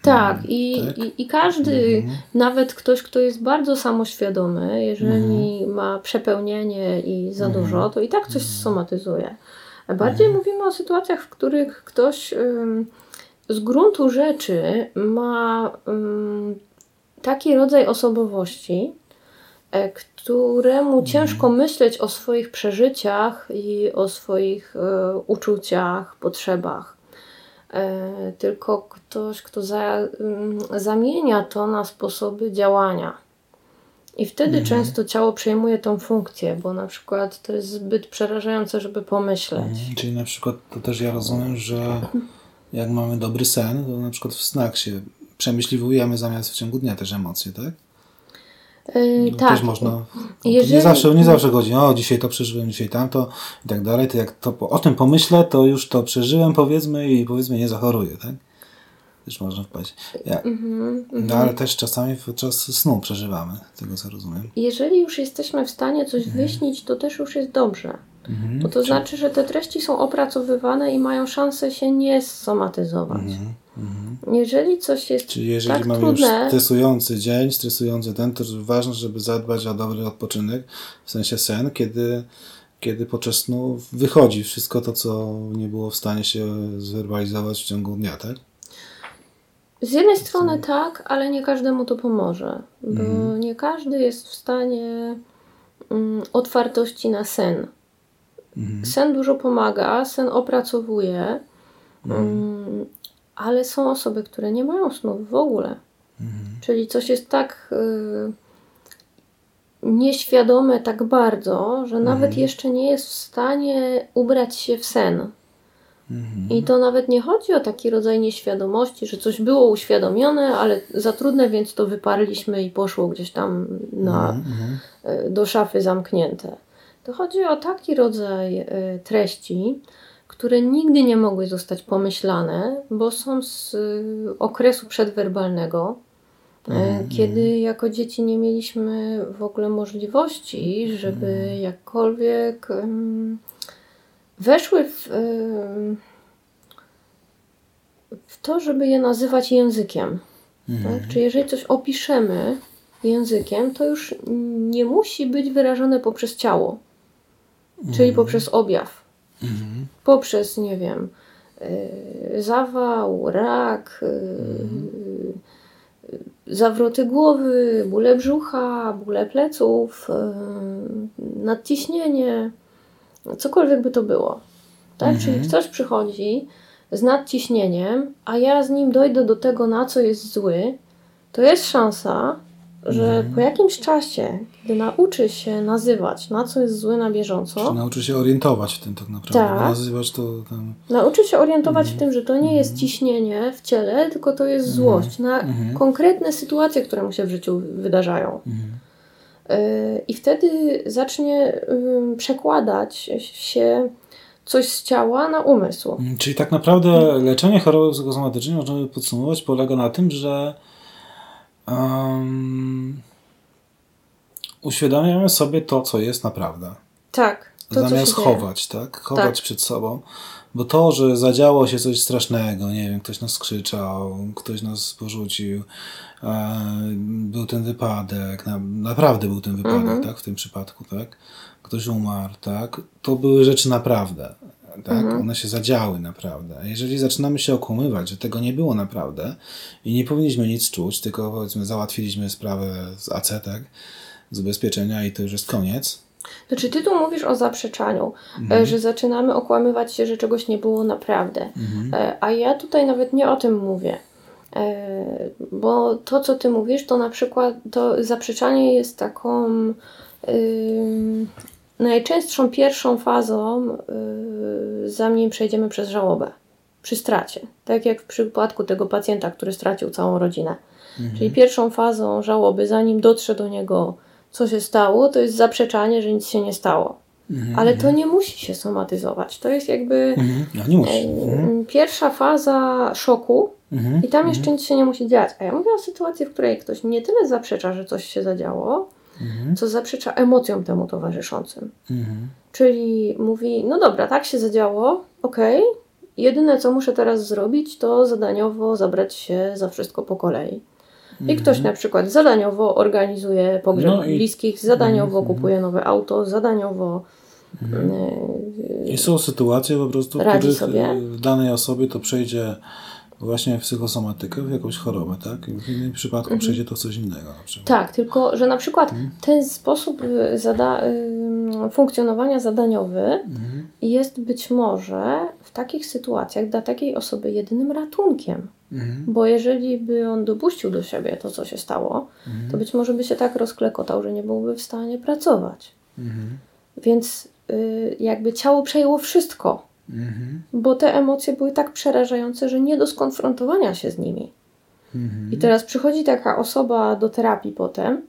Tak, i, tak? i, i każdy, mhm. nawet ktoś, kto jest bardzo samoświadomy, jeżeli mhm. ma przepełnienie i za mhm. dużo, to i tak coś mhm. somatyzuje. Bardziej mhm. mówimy o sytuacjach, w których ktoś ym, z gruntu rzeczy ma ym, taki rodzaj osobowości, e, któremu mhm. ciężko myśleć o swoich przeżyciach i o swoich e, uczuciach, potrzebach. E, tylko ktoś, kto za, mm, zamienia to na sposoby działania. I wtedy mhm. często ciało przejmuje tą funkcję, bo na przykład to jest zbyt przerażające, żeby pomyśleć. Mhm. Czyli na przykład to też ja rozumiem, że jak mamy dobry sen, to na przykład w snach się przemyśliwujemy zamiast w ciągu dnia też emocje, tak? Yy, tak. Też można. Jeżeli... Nie, zawsze, nie zawsze chodzi, o dzisiaj to przeżyłem, dzisiaj tamto i tak dalej. To jak to, o tym pomyślę, to już to przeżyłem powiedzmy i powiedzmy nie zachoruję, tak? Też można wpaść. Ja, mm-hmm, no ale też czasami podczas snu przeżywamy, tego co rozumiem. Jeżeli już jesteśmy w stanie coś mm. wyśnić, to też już jest dobrze. Bo to Czy... znaczy, że te treści są opracowywane i mają szansę się nie somatyzować. Mhm. Jeżeli coś jest Czyli jeżeli tak mamy trudne, już stresujący dzień, stresujący ten, to ważne, żeby zadbać o dobry odpoczynek, w sensie sen, kiedy, kiedy podczas snu wychodzi wszystko to, co nie było w stanie się zwerbalizować w ciągu dnia, tak? Z jednej strony tak, ale nie każdemu to pomoże, bo mhm. nie każdy jest w stanie um, otwartości na sen. Mhm. Sen dużo pomaga, sen opracowuje, um, ale są osoby, które nie mają snów w ogóle. Mhm. Czyli coś jest tak y, nieświadome tak bardzo, że nawet mhm. jeszcze nie jest w stanie ubrać się w sen. Mhm. I to nawet nie chodzi o taki rodzaj nieświadomości, że coś było uświadomione, ale za trudne, więc to wyparliśmy i poszło gdzieś tam na, mhm. y, do szafy zamknięte. To chodzi o taki rodzaj y, treści, które nigdy nie mogły zostać pomyślane, bo są z y, okresu przedwerbalnego, mm, kiedy mm. jako dzieci nie mieliśmy w ogóle możliwości, żeby mm. jakkolwiek weszły w, w to, żeby je nazywać językiem. Tak? Czy jeżeli coś opiszemy językiem, to już nie musi być wyrażone poprzez ciało, czyli poprzez objaw. Mhm. Poprzez, nie wiem, y, zawał, rak, mhm. zawroty głowy, bóle brzucha, bóle pleców, y, nadciśnienie, cokolwiek by to było. Tak? Mhm. Czyli ktoś przychodzi z nadciśnieniem, a ja z nim dojdę do tego, na co jest zły, to jest szansa, że mhm. po jakimś czasie, kiedy nauczy się nazywać, na co jest zły na bieżąco. Czy nauczy się orientować w tym tak naprawdę. Tak. nazywać to tam... Nauczy się orientować mhm. w tym, że to nie jest mhm. ciśnienie w ciele, tylko to jest mhm. złość na mhm. konkretne sytuacje, które mu się w życiu wydarzają. Yy, I wtedy zacznie yy, przekładać się coś z ciała na umysł. Czyli tak naprawdę leczenie choroby psychosomatycznej, można by podsumować, polega na tym, że um, uświadamiamy sobie to, co jest naprawdę. Tak. To, Zamiast chować, tak? Chować tak. przed sobą. Bo to, że zadziało się coś strasznego, nie wiem, ktoś nas skrzyczał, ktoś nas porzucił, e, był ten wypadek, na, naprawdę był ten wypadek, mhm. tak? W tym przypadku, tak? Ktoś umarł, tak? To były rzeczy naprawdę tak? Mhm. One się zadziały naprawdę. A jeżeli zaczynamy się okłamywać, że tego nie było naprawdę i nie powinniśmy nic czuć, tylko powiedzmy załatwiliśmy sprawę z AC, tak? Z ubezpieczenia i to już jest koniec. To czy ty tu mówisz o zaprzeczaniu, mhm. że zaczynamy okłamywać się, że czegoś nie było naprawdę. Mhm. E, a ja tutaj nawet nie o tym mówię. E, bo to, co ty mówisz, to na przykład to zaprzeczanie jest taką Najczęstszą pierwszą fazą, yy, zanim przejdziemy przez żałobę, przy stracie. Tak jak w przypadku tego pacjenta, który stracił całą rodzinę. Mhm. Czyli pierwszą fazą żałoby, zanim dotrze do niego, co się stało, to jest zaprzeczanie, że nic się nie stało. Mhm. Ale to nie musi się somatyzować. To jest jakby mhm. no, nie musi. Mhm. pierwsza faza szoku, i tam jeszcze nic się nie musi dziać. A ja mówię o sytuacji, w której ktoś nie tyle zaprzecza, że coś się zadziało, mhm. co zaprzecza emocjom temu towarzyszącym. Mhm. Czyli mówi, no dobra, tak się zadziało, okej, okay. jedyne co muszę teraz zrobić, to zadaniowo zabrać się za wszystko po kolei. I ktoś mhm. na przykład zadaniowo organizuje pogrzeb no i... bliskich, zadaniowo mhm. kupuje nowe auto, zadaniowo. Mhm. Y, I są sytuacje po prostu, w których sobie. danej osobie to przejdzie właśnie w psychosomatykę, w jakąś chorobę, tak? W innym przypadku mhm. przejdzie to coś innego. Tak, tylko że na przykład mhm. ten sposób y, zada funkcjonowania zadaniowy mhm. jest być może w takich sytuacjach dla takiej osoby jedynym ratunkiem. Mhm. Bo jeżeli by on dopuścił do siebie to, co się stało, to być może by się tak rozklekotał, że nie byłby w stanie pracować. Więc y, jakby ciało przejęło wszystko Mhm. Bo te emocje były tak przerażające, że nie do skonfrontowania się z nimi. Mhm. I teraz przychodzi taka osoba do terapii potem,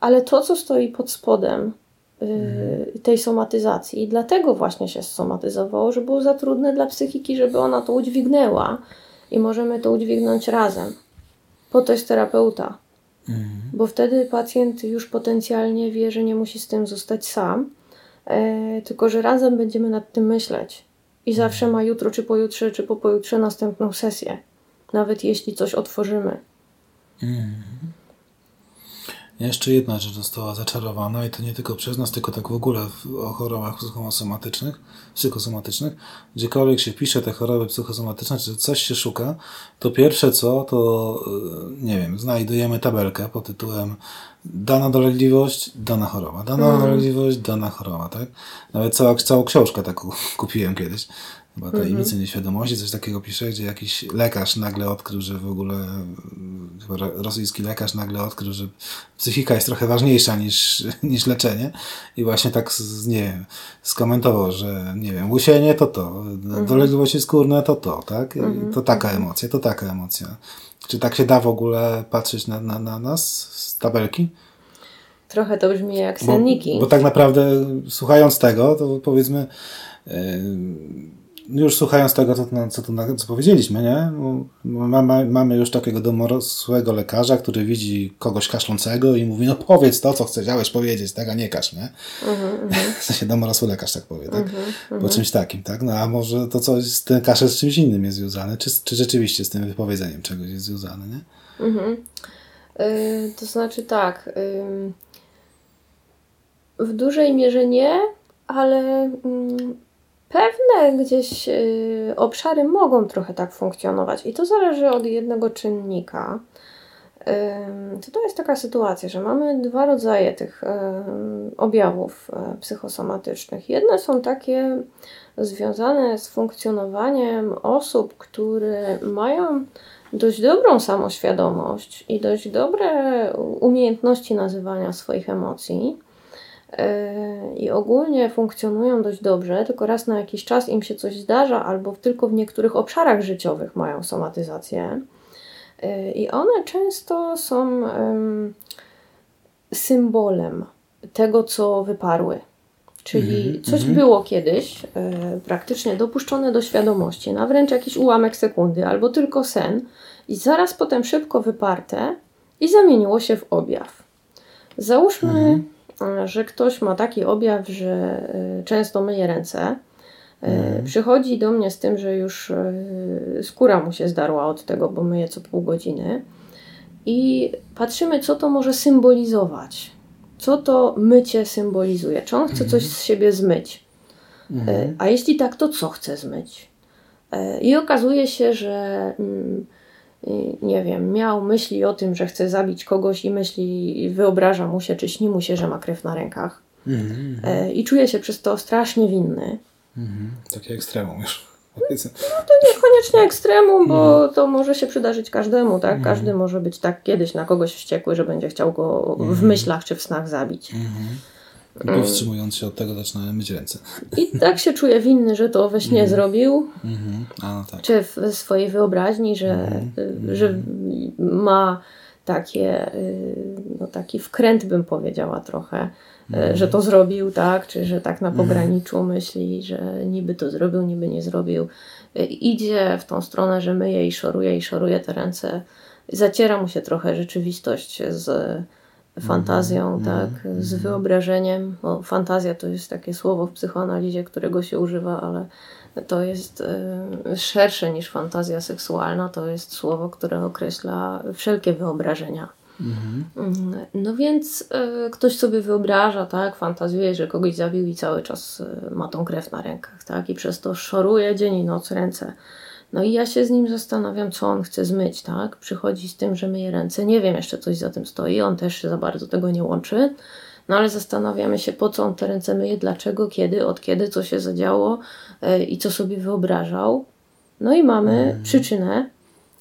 ale to, co stoi pod spodem yy, tej somatyzacji, i dlatego właśnie się somatyzowało, że było za trudne dla psychiki, żeby ona to udźwignęła i możemy to udźwignąć razem. Po to jest terapeuta. Mhm. Bo wtedy pacjent już potencjalnie wie, że nie musi z tym zostać sam, yy, tylko że razem będziemy nad tym myśleć i zawsze ma jutro, czy pojutrze, czy po pojutrze następną sesję. Nawet jeśli coś otworzymy. Mm. Jeszcze jedna rzecz została zaczarowana i to nie tylko przez nas, tylko tak w ogóle o chorobach psychosomatycznych, psychosomatycznych. Gdziekolwiek się pisze te choroby psychosomatyczne, czy coś się szuka, to pierwsze co, to y, nie wiem, znajdujemy tabelkę pod tytułem dana dolegliwość, dana choroba, dana mm. dolegliwość, dana choroba, tak? Nawet cała, całą książkę taką kupiłem kiedyś. Chyba tajemnicy -hmm. nieświadomości, coś takiego pisze, gdzie jakiś lekarz nagle odkrył, że w ogóle chyba rosyjski lekarz nagle odkrył, że psychika jest trochę ważniejsza niż, niż leczenie i właśnie tak, nie wiem, skomentował, że nie wiem, łysienie to to, -hmm. dolegliwości skórne to to, tak? -hmm. To taka mhm. emocja, to taka emocja. Czy tak się da w ogóle patrzeć na, na, na nas z tabelki? Trochę to brzmi jak senniki. Bo, bo tak naprawdę słuchając tego, to powiedzmy yy, już słuchając tego, co, co, tu, co powiedzieliśmy, nie? Mamy, mamy już takiego dorosłego lekarza, który widzi kogoś kaszlącego i mówi, no powiedz to, co chciałeś powiedzieć, tak, a nie kasz, nie? Uh-huh, uh-huh. W sensie dorosły lekarz tak powie, tak? Uh-huh, po czymś takim, tak? No a może to coś, ten kaszel z czymś innym jest związany, czy, czy rzeczywiście z tym wypowiedzeniem czegoś jest związany, nie? Yy, to znaczy tak, yy, w dużej mierze nie, ale yy, Pewne gdzieś y, obszary mogą trochę tak funkcjonować i to zależy od jednego czynnika. To, to jest taka sytuacja, że mamy dwa rodzaje tych objawów e, psychosomatycznych. Jedne są takie związane z funkcjonowaniem osób, które mają dość dobrą samoświadomość i dość dobre umiejętności nazywania swoich emocji i ogólnie funkcjonują dość dobrze, tylko raz na jakiś czas im się coś zdarza, albo tylko w niektórych obszarach życiowych mają somatyzację. E, I one często są symbolem tego, co wyparły. Czyli mm -hmm, coś było kiedyś e, praktycznie dopuszczone do świadomości, na wręcz jakiś ułamek sekundy albo tylko sen, i zaraz potem szybko wyparte i zamieniło się w objaw. Załóżmy, -hmm. Że ktoś ma taki objaw, że e, często myje ręce. E, przychodzi do mnie z tym, że już skóra mu się zdarła od tego, bo myje co pół godziny. I patrzymy, co to może symbolizować co to mycie symbolizuje? Czy on chce coś z siebie zmyć? Mhm. A jeśli tak, to co chce zmyć? E, I okazuje się, że mm, nie wiem, miał myśli o tym, że chce zabić kogoś i myśli, wyobraża mu się, czy śni mu się, że ma krew na rękach. Mhm. E, I czuje się przez to strasznie winny. Mhm. Takie ekstremum już. No to niekoniecznie ekstremum, bo mhm. to może się przydarzyć każdemu, tak? Mhm. Każdy może być tak kiedyś na kogoś wściekły, że będzie chciał go w mhm. myślach czy w snach zabić. I mm. Powstrzymując się od tego zaczyna myć ręce. I tak się czuje winny, że to we śnie zrobił. no tak. Czy w swojej wyobraźni, że, że ma takie, y, no taki wkręt bym powiedziała trochę, mm. że to zrobił, tak, czy że tak na mhm. pograniczu mm. myśli, że niby to zrobił, niby nie zrobił. Y, idzie w tą stronę, że myje i szoruje i szoruje te ręce. Zaciera mu się trochę rzeczywistość z fantazją, mm. tak, z wyobrażeniem. Bo fantazja to jest takie słowo w psychoanalizie, którego się używa, ale to jest y, szersze niż fantazja seksualna. To jest słowo, które określa wszelkie wyobrażenia. Mhm. No więc y, ktoś sobie wyobraża, tak, fantazjuje, że kogoś zabił i cały czas y, ma tą krew na rękach, tak, i przez to szoruje dzień i noc ręce. No i ja się z nim zastanawiam, co on chce zmyć, tak? Przychodzi z tym, że myje ręce. Nie wiem, jeszcze coś za tym stoi, on też za bardzo tego nie łączy. No ale zastanawiamy się, po co on te ręce myje, dlaczego, kiedy, od kiedy, co się zadziało yy, i co sobie wyobrażał. No i mamy mhm. przyczynę,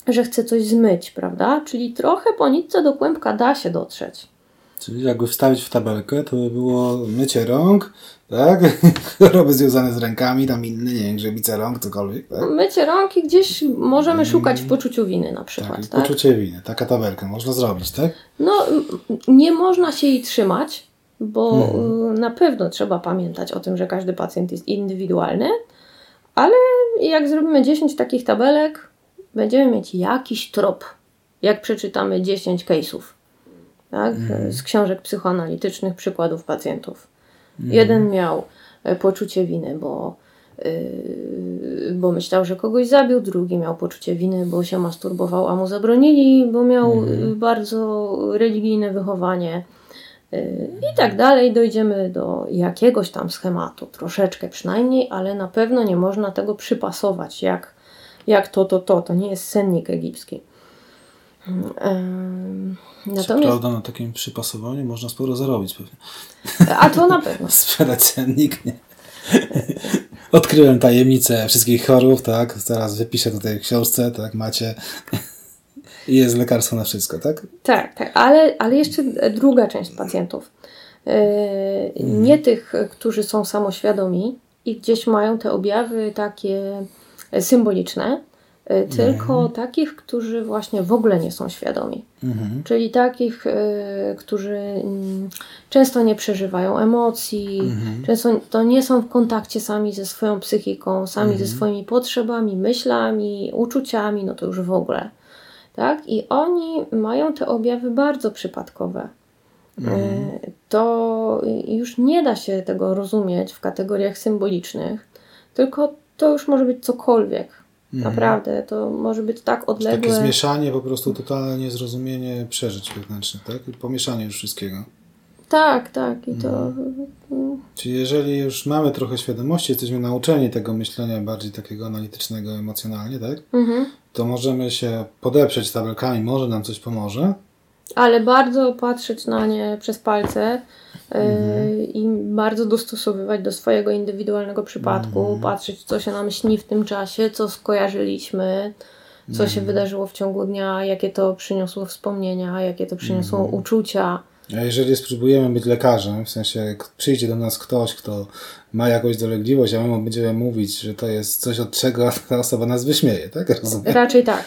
że chce coś zmyć, prawda? Czyli trochę po nitce do kłębka da się dotrzeć. Czyli jakby wstawić w tabelkę, to by było mycie rąk, tak? Choroby związane z rękami, tam inne, nie wiem, grzebice rąk, cokolwiek, tak? Mycie rąk i gdzieś możemy mm. szukać w poczuciu winy na przykład, tak? tak? Poczucie winy, taka tabelka można zrobić, tak? No, nie można się jej trzymać, bo mm. na pewno trzeba pamiętać o tym, że każdy pacjent jest indywidualny, ale jak zrobimy 10 takich tabelek, będziemy mieć jakiś trop, jak przeczytamy 10 case'ów tak? Mm. z książek psychoanalitycznych, przykładów pacjentów. Mm. Jeden miał e, poczucie winy, bo, yy, bo myślał, że kogoś zabił, drugi miał poczucie winy, bo się masturbował, a mu zabronili, bo miał mm. bardzo religijne wychowanie. Yy, I tak dalej, dojdziemy do jakiegoś tam schematu, troszeczkę przynajmniej, ale na pewno nie można tego przypasować, jak, jak to, to, to. To nie jest sennik egipski. Natomiast... prawda, na takim przypasowaniu można sporo zarobić pewnie. A to na pewno. Sprzedać cennik, nie? Odkryłem tajemnicę wszystkich chorób, tak? Teraz wypiszę tutaj w książce, tak? Macie. I jest lekarstwo na wszystko, tak? Tak, tak. Ale, ale jeszcze druga część pacjentów. Yy, nie mhm. tych, którzy są samoświadomi i gdzieś mają te objawy takie symboliczne, tylko mhm. takich, którzy właśnie w ogóle nie są świadomi. Mhm. Czyli takich, y, którzy mm, często nie przeżywają emocji, mhm. często to nie są w kontakcie sami ze swoją psychiką, sami ze mhm. swoimi potrzebami, myślami, uczuciami, no to już w ogóle. Tak? I oni mają te objawy bardzo przypadkowe. Y, to już nie da się tego rozumieć w kategoriach symbolicznych, tylko to już może być cokolwiek. Mhm. Naprawdę, to może być tak odległe. Takie zmieszanie, po prostu totalne niezrozumienie przeżyć wewnętrznych, tak? I pomieszanie już wszystkiego. Tak, tak. I to... Mhm. Czyli jeżeli już mamy trochę świadomości, jesteśmy nauczeni tego myślenia bardziej takiego analitycznego emocjonalnie, tak? Mhm. To możemy się podeprzeć tabelkami, może nam coś pomoże, ale bardzo patrzeć na nie przez palce mhm. i bardzo dostosowywać do swojego indywidualnego przypadku, mhm. patrzeć, co się nam śni w tym czasie, co skojarzyliśmy, co się mhm. wydarzyło w ciągu dnia, jakie to przyniosło wspomnienia, jakie to przyniosło uczucia. A jeżeli spróbujemy być lekarzem, w sensie przyjdzie do nas ktoś, kto ma jakąś dolegliwość, a my mu będziemy mówić, że to jest coś, od czego ta osoba nas wyśmieje, tak? Rozumiem? Raczej tak.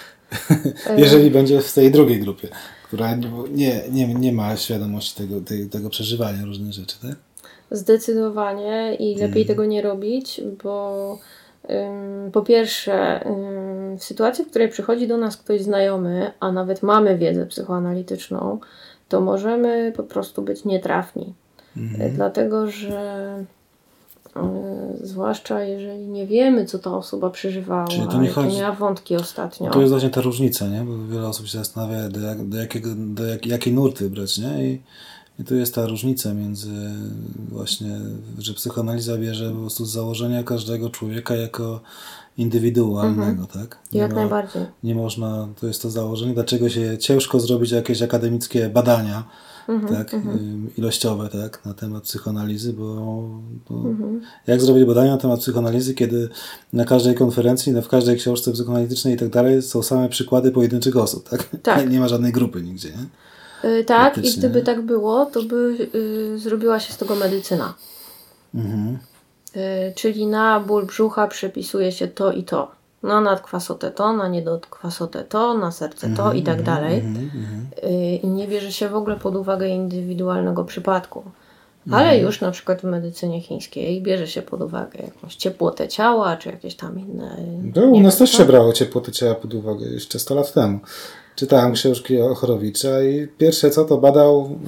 jeżeli będzie w tej drugiej grupie, która nie, nie, nie ma świadomości tego, tej, tego przeżywania różnych rzeczy, tak? Zdecydowanie i lepiej mm. tego nie robić, bo po pierwsze, w sytuacji, w której przychodzi do nas ktoś znajomy, a nawet mamy wiedzę psychoanalityczną, to możemy po prostu być nietrafni. Mhm. Dlatego, że zwłaszcza jeżeli nie wiemy, co ta osoba przeżywała, Czyli to nie chodzi... miała wątki ostatnio. To jest właśnie ta różnica, nie? Bo wiele osób się zastanawia, do, jak, do, jakiego, do jak, jaki nurt wybrać, nie? I i tu jest ta różnica między właśnie, że psychoanaliza bierze po prostu z założenia każdego człowieka jako indywidualnego, mhm. tak? Nie Jak ma, najbardziej. Nie można, to jest to założenie, dlaczego się ciężko zrobić jakieś akademickie badania, mhm, tak, mhm. ilościowe, tak, na temat psychoanalizy, bo, bo mhm. jak zrobić badania na temat psychoanalizy, kiedy na każdej konferencji, na, w każdej książce psychoanalitycznej i tak dalej są same przykłady pojedynczych osób, tak? tak. Nie ma żadnej grupy nigdzie? Yy, tak, i gdyby tak było, to by yy, zrobiła się z tego medycyna. Mhm. Yy, czyli na ból brzucha przepisuje się to i to. Na nadkwasotę to, na niedodkwasotę to, na serce to mhm, i tak mhm, dalej. Mhm, y, I nie bierze się w ogóle pod uwagę indywidualnego przypadku. Ale już na przykład w medycynie chińskiej bierze się pod uwagę jakąś ciepłotę ciała, czy jakieś tam inne. No, u nas też się brało ciepłotę ciała pod uwagę jeszcze 100 lat temu czytałem książki o Chorowicza i pierwsze co to badał,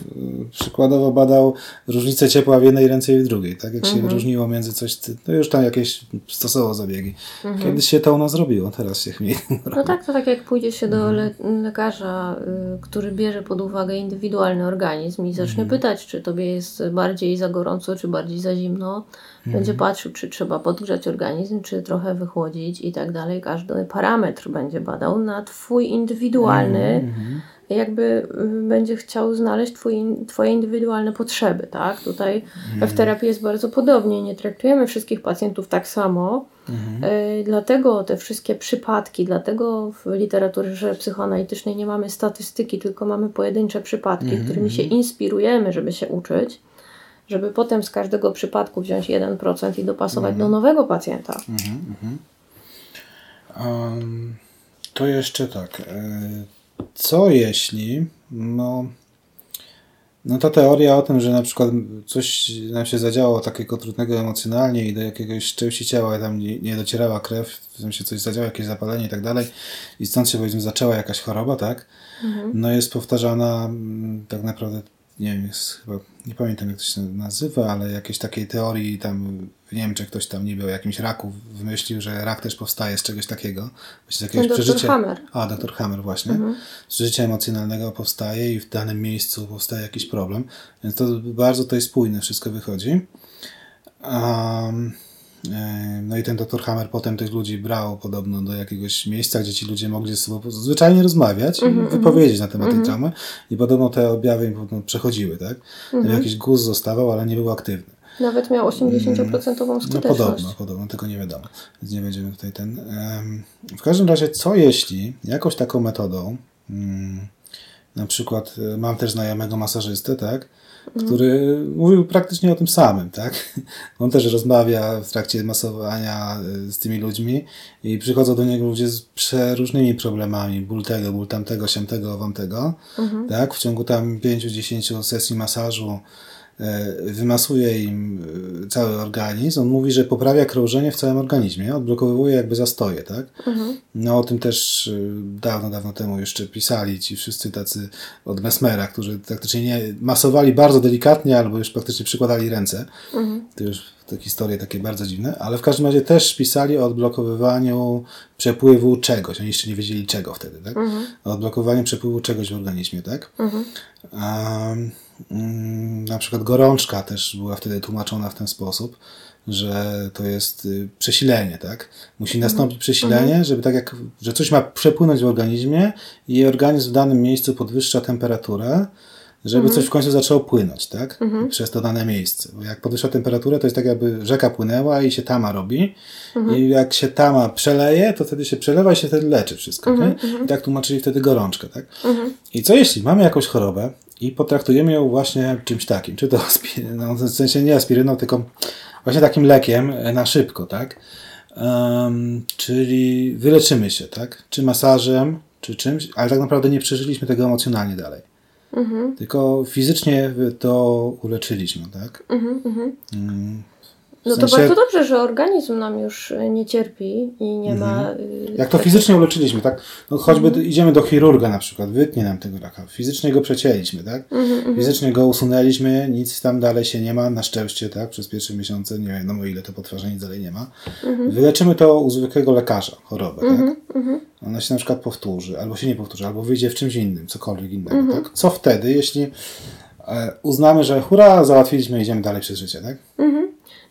przykładowo badał różnicę ciepła w jednej ręce i w drugiej, tak? Jak mhm. się różniło między coś, no już tam jakieś stosował zabiegi. Mhm. Kiedyś się to u nas zrobiło, teraz się chmieli. No tak, to tak jak pójdzie się do le lekarza, y, który bierze pod uwagę indywidualny organizm i zacznie mhm. pytać, czy tobie jest bardziej za gorąco, czy bardziej za zimno, będzie mhm. patrzył, czy trzeba podgrzać organizm, czy trochę wychłodzić i tak dalej. Każdy parametr będzie badał na Twój indywidualny, mhm. jakby y, będzie chciał znaleźć twój, Twoje indywidualne potrzeby, tak? Tutaj w terapii jest bardzo podobnie. Nie traktujemy wszystkich pacjentów tak samo. Y, dlatego te wszystkie przypadki, dlatego w literaturze psychoanalitycznej nie mamy statystyki, tylko mamy pojedyncze przypadki, którymi się inspirujemy, żeby się uczyć żeby potem z każdego przypadku wziąć 1% i dopasować do nowego pacjenta. Um, to jeszcze tak. E, co jeśli, no, no ta teoria o tym, że na przykład coś nam się zadziało takiego trudnego emocjonalnie i do jakiegoś części ciała tam nie, nie docierała krew, w sensie coś zadziało, jakieś zapalenie i tak dalej i stąd się powiedzmy zaczęła jakaś choroba, tak? Mhm. No jest powtarzana mm, tak naprawdę nie wiem, jest chyba, nie pamiętam jak to się nazywa, ale jakiejś takiej teorii tam w Niemczech ktoś tam niby o jakimś raku wymyślił, że rak też powstaje z czegoś takiego. Właśnie z jakiegoś przeżycia. Hammer. A, doktor Hammer właśnie. Mhm. Z przeżycia emocjonalnego powstaje i w danym miejscu powstaje jakiś problem. Więc to bardzo to jest spójne, wszystko wychodzi. Um, no i ten doktor Hammer potem tych ludzi brał podobno do jakiegoś miejsca, gdzie ci ludzie mogli ze sobą zwyczajnie rozmawiać, mm -hmm, wypowiedzieć na temat mm -hmm. tej mhm. traumy i podobno te objawy im przechodziły, tak? Mm -hmm. Jakiś guz zostawał, ale nie był aktywny. Nawet miał 80% skuteczność. No podobno, podobno, tego nie wiadomo, więc nie będziemy tutaj ten... W każdym razie, co jeśli jakąś taką metodą, mm, na przykład e, mam też znajomego masażystę, tak? Który mówił praktycznie o tym samym, tak? On też rozmawia w trakcie masowania y, z tymi ludźmi i przychodzą do niego ludzie z przeróżnymi problemami, ból tego, ból tamtego, siamtego, wamtego, mhm. tak? W ciągu tam 5-10 sesji masażu wymasuje im e, cały organizm. On mówi, że poprawia krążenie w całym organizmie, odblokowuje jakby zastoje, tak? Mhm. No o tym też e, dawno, dawno temu jeszcze pisali ci wszyscy tacy od Mesmera, którzy praktycznie nie masowali bardzo delikatnie albo już praktycznie przykładali ręce. Mhm. To już te historie takie bardzo dziwne, ale w każdym razie też pisali o odblokowywaniu przepływu czegoś. Oni jeszcze nie wiedzieli czego wtedy, tak? Mhm. O odblokowaniu przepływu czegoś w organizmie, tak? Mhm. Um, na przykład gorączka też była wtedy tłumaczona w ten sposób, że to jest y, przesilenie, tak? Musi mhm. nastąpić przesilenie, mhm. żeby tak jak, że coś ma przepłynąć w organizmie i organizm w danym miejscu podwyższa temperaturę, żeby coś w końcu zaczęło płynąć, tak? Przez to dane miejsce. Bo jak podwyższa temperaturę, to jest tak jakby rzeka płynęła i się tama robi. I jak się tama przeleje, to wtedy się przelewa i się wtedy leczy wszystko. nie? I tak tłumaczyli wtedy gorączkę, tak? I co jeśli mamy jakąś chorobę i potraktujemy ją właśnie czymś takim, czy to no, w sensie nie aspiryną, tylko właśnie takim lekiem na szybko, tak? Em, czyli wyleczymy się, tak? Czy masażem, czy czymś, ale tak naprawdę nie przeżyliśmy tego emocjonalnie dalej. Tylko fizycznie to uleczyliśmy, tak? Mm, w No to sensie- bardzo dobrze, że organizm nam już y, nie cierpi i nie ma. y, Jak to fizycznie uleczyliśmy, tak? No choćby idziemy do chirurga na przykład, wytnie nam tego raka. Fizycznie go przecięliśmy, tak? Fizycznie go usunęliśmy, nic tam dalej się nie ma, na szczęście, tak? Przez pierwsze miesiące, nie wiadomo ile to nic dalej nie ma. Wyleczymy to u zwykłego lekarza, chorobę, tak? Ona się na przykład powtórzy, albo się nie powtórzy, albo wyjdzie w czymś innym, cokolwiek innego, tak? Co wtedy, jeśli e, uznamy, że hura, załatwiliśmy, idziemy dalej przez życie, tak?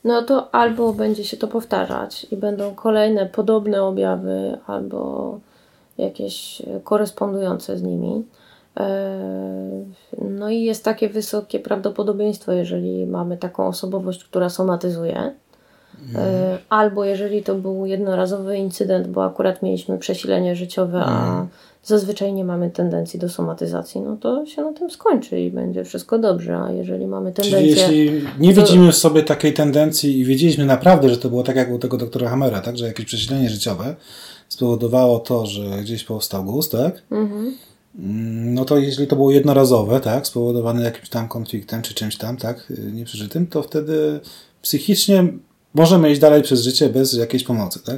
No to albo będzie się to powtarzać i będą kolejne podobne objawy, albo jakieś korespondujące z nimi. E, No i jest takie wysokie prawdopodobieństwo, jeżeli mamy taką osobowość, która somatyzuje. E, Albo jeżeli to był jednorazowy incydent, bo akurat mieliśmy przesilenie życiowe, a zazwyczaj nie mamy tendencji do somatyzacji, no to się na tym skończy i będzie wszystko dobrze. A jeżeli mamy Czyli tendencję. jeśli nie to- widzimy w sobie takiej tendencji i wiedzieliśmy naprawdę, że to było tak jak u tego doktora Hammera, tak? że jakieś przesilenie życiowe spowodowało to, że gdzieś powstał guz, tak? Mhm. Mm, No to jeśli to było jednorazowe, tak, spowodowane jakimś tam konfliktem czy czymś tam, tak, y, nieprzeżytym, to wtedy psychicznie możemy iść dalej przez życie bez jakiejś pomocy, tak?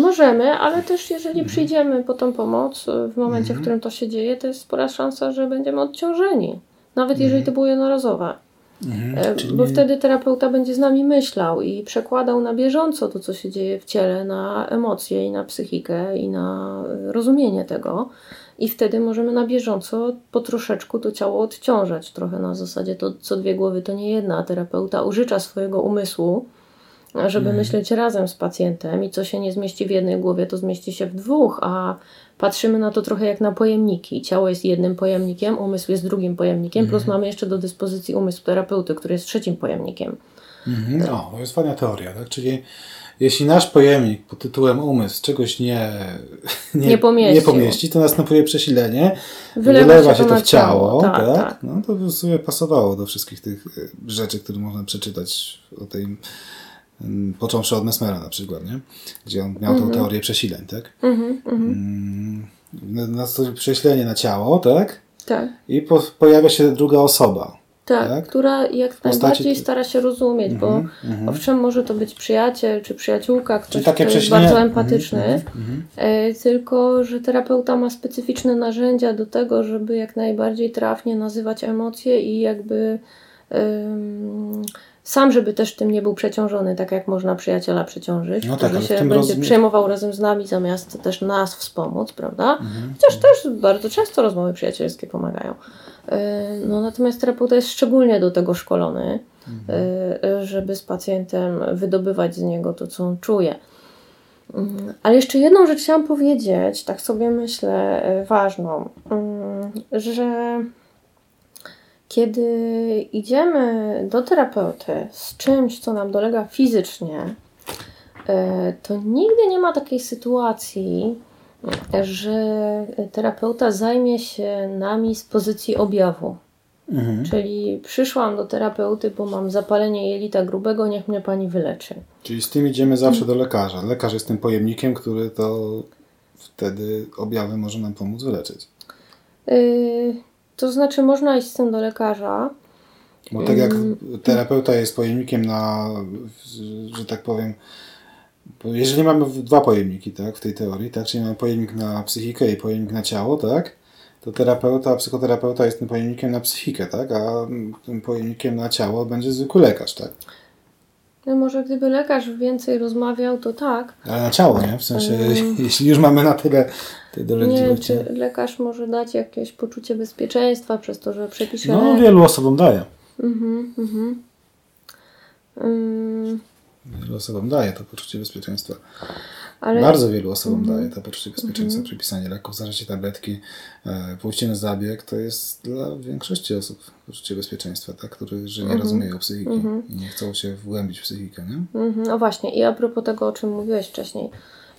Możemy, ale też jeżeli Mhm. przyjdziemy po tą pomoc y, w momencie, w którym to się dzieje, to jest spora szansa, że będziemy odciążeni. Nawet jeżeli to było jednorazowe. E, Czyli- Bo wtedy terapeuta będzie z nami myślał i przekładał na bieżąco to, co się dzieje w ciele, na emocje i na psychikę i na y, rozumienie tego. I wtedy możemy na bieżąco po troszeczku to ciało odciążać. Trochę na zasadzie to co dwie głowy to nie jedna. Terapeuta użycza swojego umysłu, żeby myśleć razem z pacjentem i co się nie zmieści w jednej głowie, to zmieści się w dwóch, a patrzymy na to trochę jak na pojemniki. Ciało jest jednym pojemnikiem, umysł jest drugim pojemnikiem, plus mamy jeszcze do dyspozycji umysł terapeuty, który jest trzecim pojemnikiem. Mhm. O, to jest fajna teoria, tak? Czyli jeśli nasz pojemnik pod tytułem umysł czegoś nie, Nie pomieścił. nie pomieści to następuje przesilenie, Wylewa wylewa, się to w ciało, ciało, tak, tak, tak. No to w sumie pasowało do wszystkich tych y, rzeczy, które można przeczytać o tej, mm, począwszy od Mesmera na przykład, nie? Gdzie on miał Mhm. tą teorię przesileń, tak? Mm, na- Nastąpi przesilenie na ciało, tak? Tak. I po, pojawia się druga osoba. Tak, Tak? która jak postaci- najbardziej stara się rozumieć, bo mhm. owszem, może to być przyjaciel czy przyjaciółka, ktoś, takie kto jest przesilenie- bardzo mhm, empatyczny, e, tylko że terapeuta ma specyficzne narzędzia do tego, żeby jak najbardziej trafnie nazywać emocje i jakby sam, żeby też tym nie był przeciążony, tak jak można przyjaciela przeciążyć, No tak, który się będzie przejmował razem z nami, zamiast też nas wspomóc, prawda? Mhm. Chociaż też bardzo często rozmowy przyjacielskie pomagają. E, No, natomiast terapeuta jest szczególnie do tego szkolony, e, żeby z pacjentem wydobywać z niego to, co on czuje. Mm, Ale jeszcze jedną rzecz chciałam powiedzieć, tak sobie myślę, e, ważną, mm, że kiedy idziemy do terapeuty z czymś, co nam dolega fizycznie, e, to nigdy nie ma takiej sytuacji, że terapeuta zajmie się nami z pozycji objawu. Mhm. Czyli przyszłam do terapeuty, bo mam zapalenie jelita grubego, niech mnie pani wyleczy. Czyli z tym idziemy zawsze do lekarza. Lekarz jest tym pojemnikiem, który to wtedy objawy może nam pomóc wyleczyć. Yy, to znaczy, można iść z tym do lekarza. Bo tak jak terapeuta jest pojemnikiem na, że tak powiem, jeżeli mamy dwa pojemniki, tak, w tej teorii, tak, czyli mamy pojemnik na psychikę i pojemnik na ciało, tak, to terapeuta, psychoterapeuta jest tym pojemnikiem na psychikę, tak, a tym pojemnikiem na ciało będzie zwykły lekarz, tak. No może gdyby lekarz więcej rozmawiał, to tak. Ale na ciało, nie? W sensie, jeśli już mamy na tyle tej Nie dolegliwości. czy lekarz może dać jakieś poczucie bezpieczeństwa przez to, że przepisze No, lek. wielu osobom daje. Mhm, mhm. Ym, Wielu osobom daje to poczucie bezpieczeństwa. Ale... Bardzo wielu osobom mm -hmm. daje to poczucie bezpieczeństwa. Mm -hmm. Przypisanie leków, zażycie tabletki, e, pójście na zabieg, to jest dla większości osób poczucie bezpieczeństwa, tak? które że nie mm -hmm. rozumieją psychiki mhm. i nie chcą się wgłębić w psychikę. Nie? Mhm. No właśnie, i a propos tego, o czym mówiłeś wcześniej,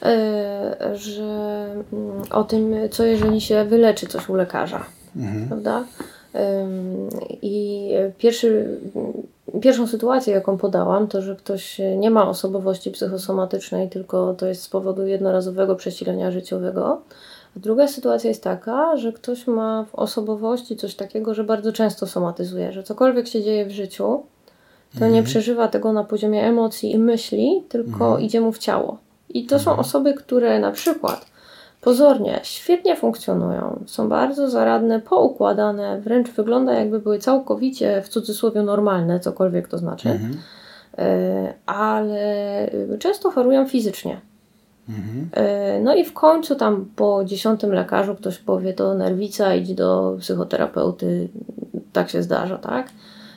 e, że mm, o tym, co jeżeli się wyleczy coś u lekarza, mhm. prawda? I pierwszy, pierwszą sytuację, jaką podałam, to że ktoś nie ma osobowości psychosomatycznej, tylko to jest z powodu jednorazowego przesilenia życiowego. A druga sytuacja jest taka, że ktoś ma w osobowości coś takiego, że bardzo często somatyzuje, że cokolwiek się dzieje w życiu, to mhm. nie przeżywa tego na poziomie emocji i myśli, tylko mhm. idzie mu w ciało. I to mhm. są osoby, które na przykład pozornie świetnie funkcjonują, są bardzo zaradne, poukładane, wręcz wygląda jakby były całkowicie w cudzysłowie normalne, cokolwiek to znaczy, mhm. E, ale często chorują fizycznie. Mhm. E, no i w końcu tam po dziesiątym lekarzu ktoś powie to nerwica, idź do psychoterapeuty, tak się zdarza, tak?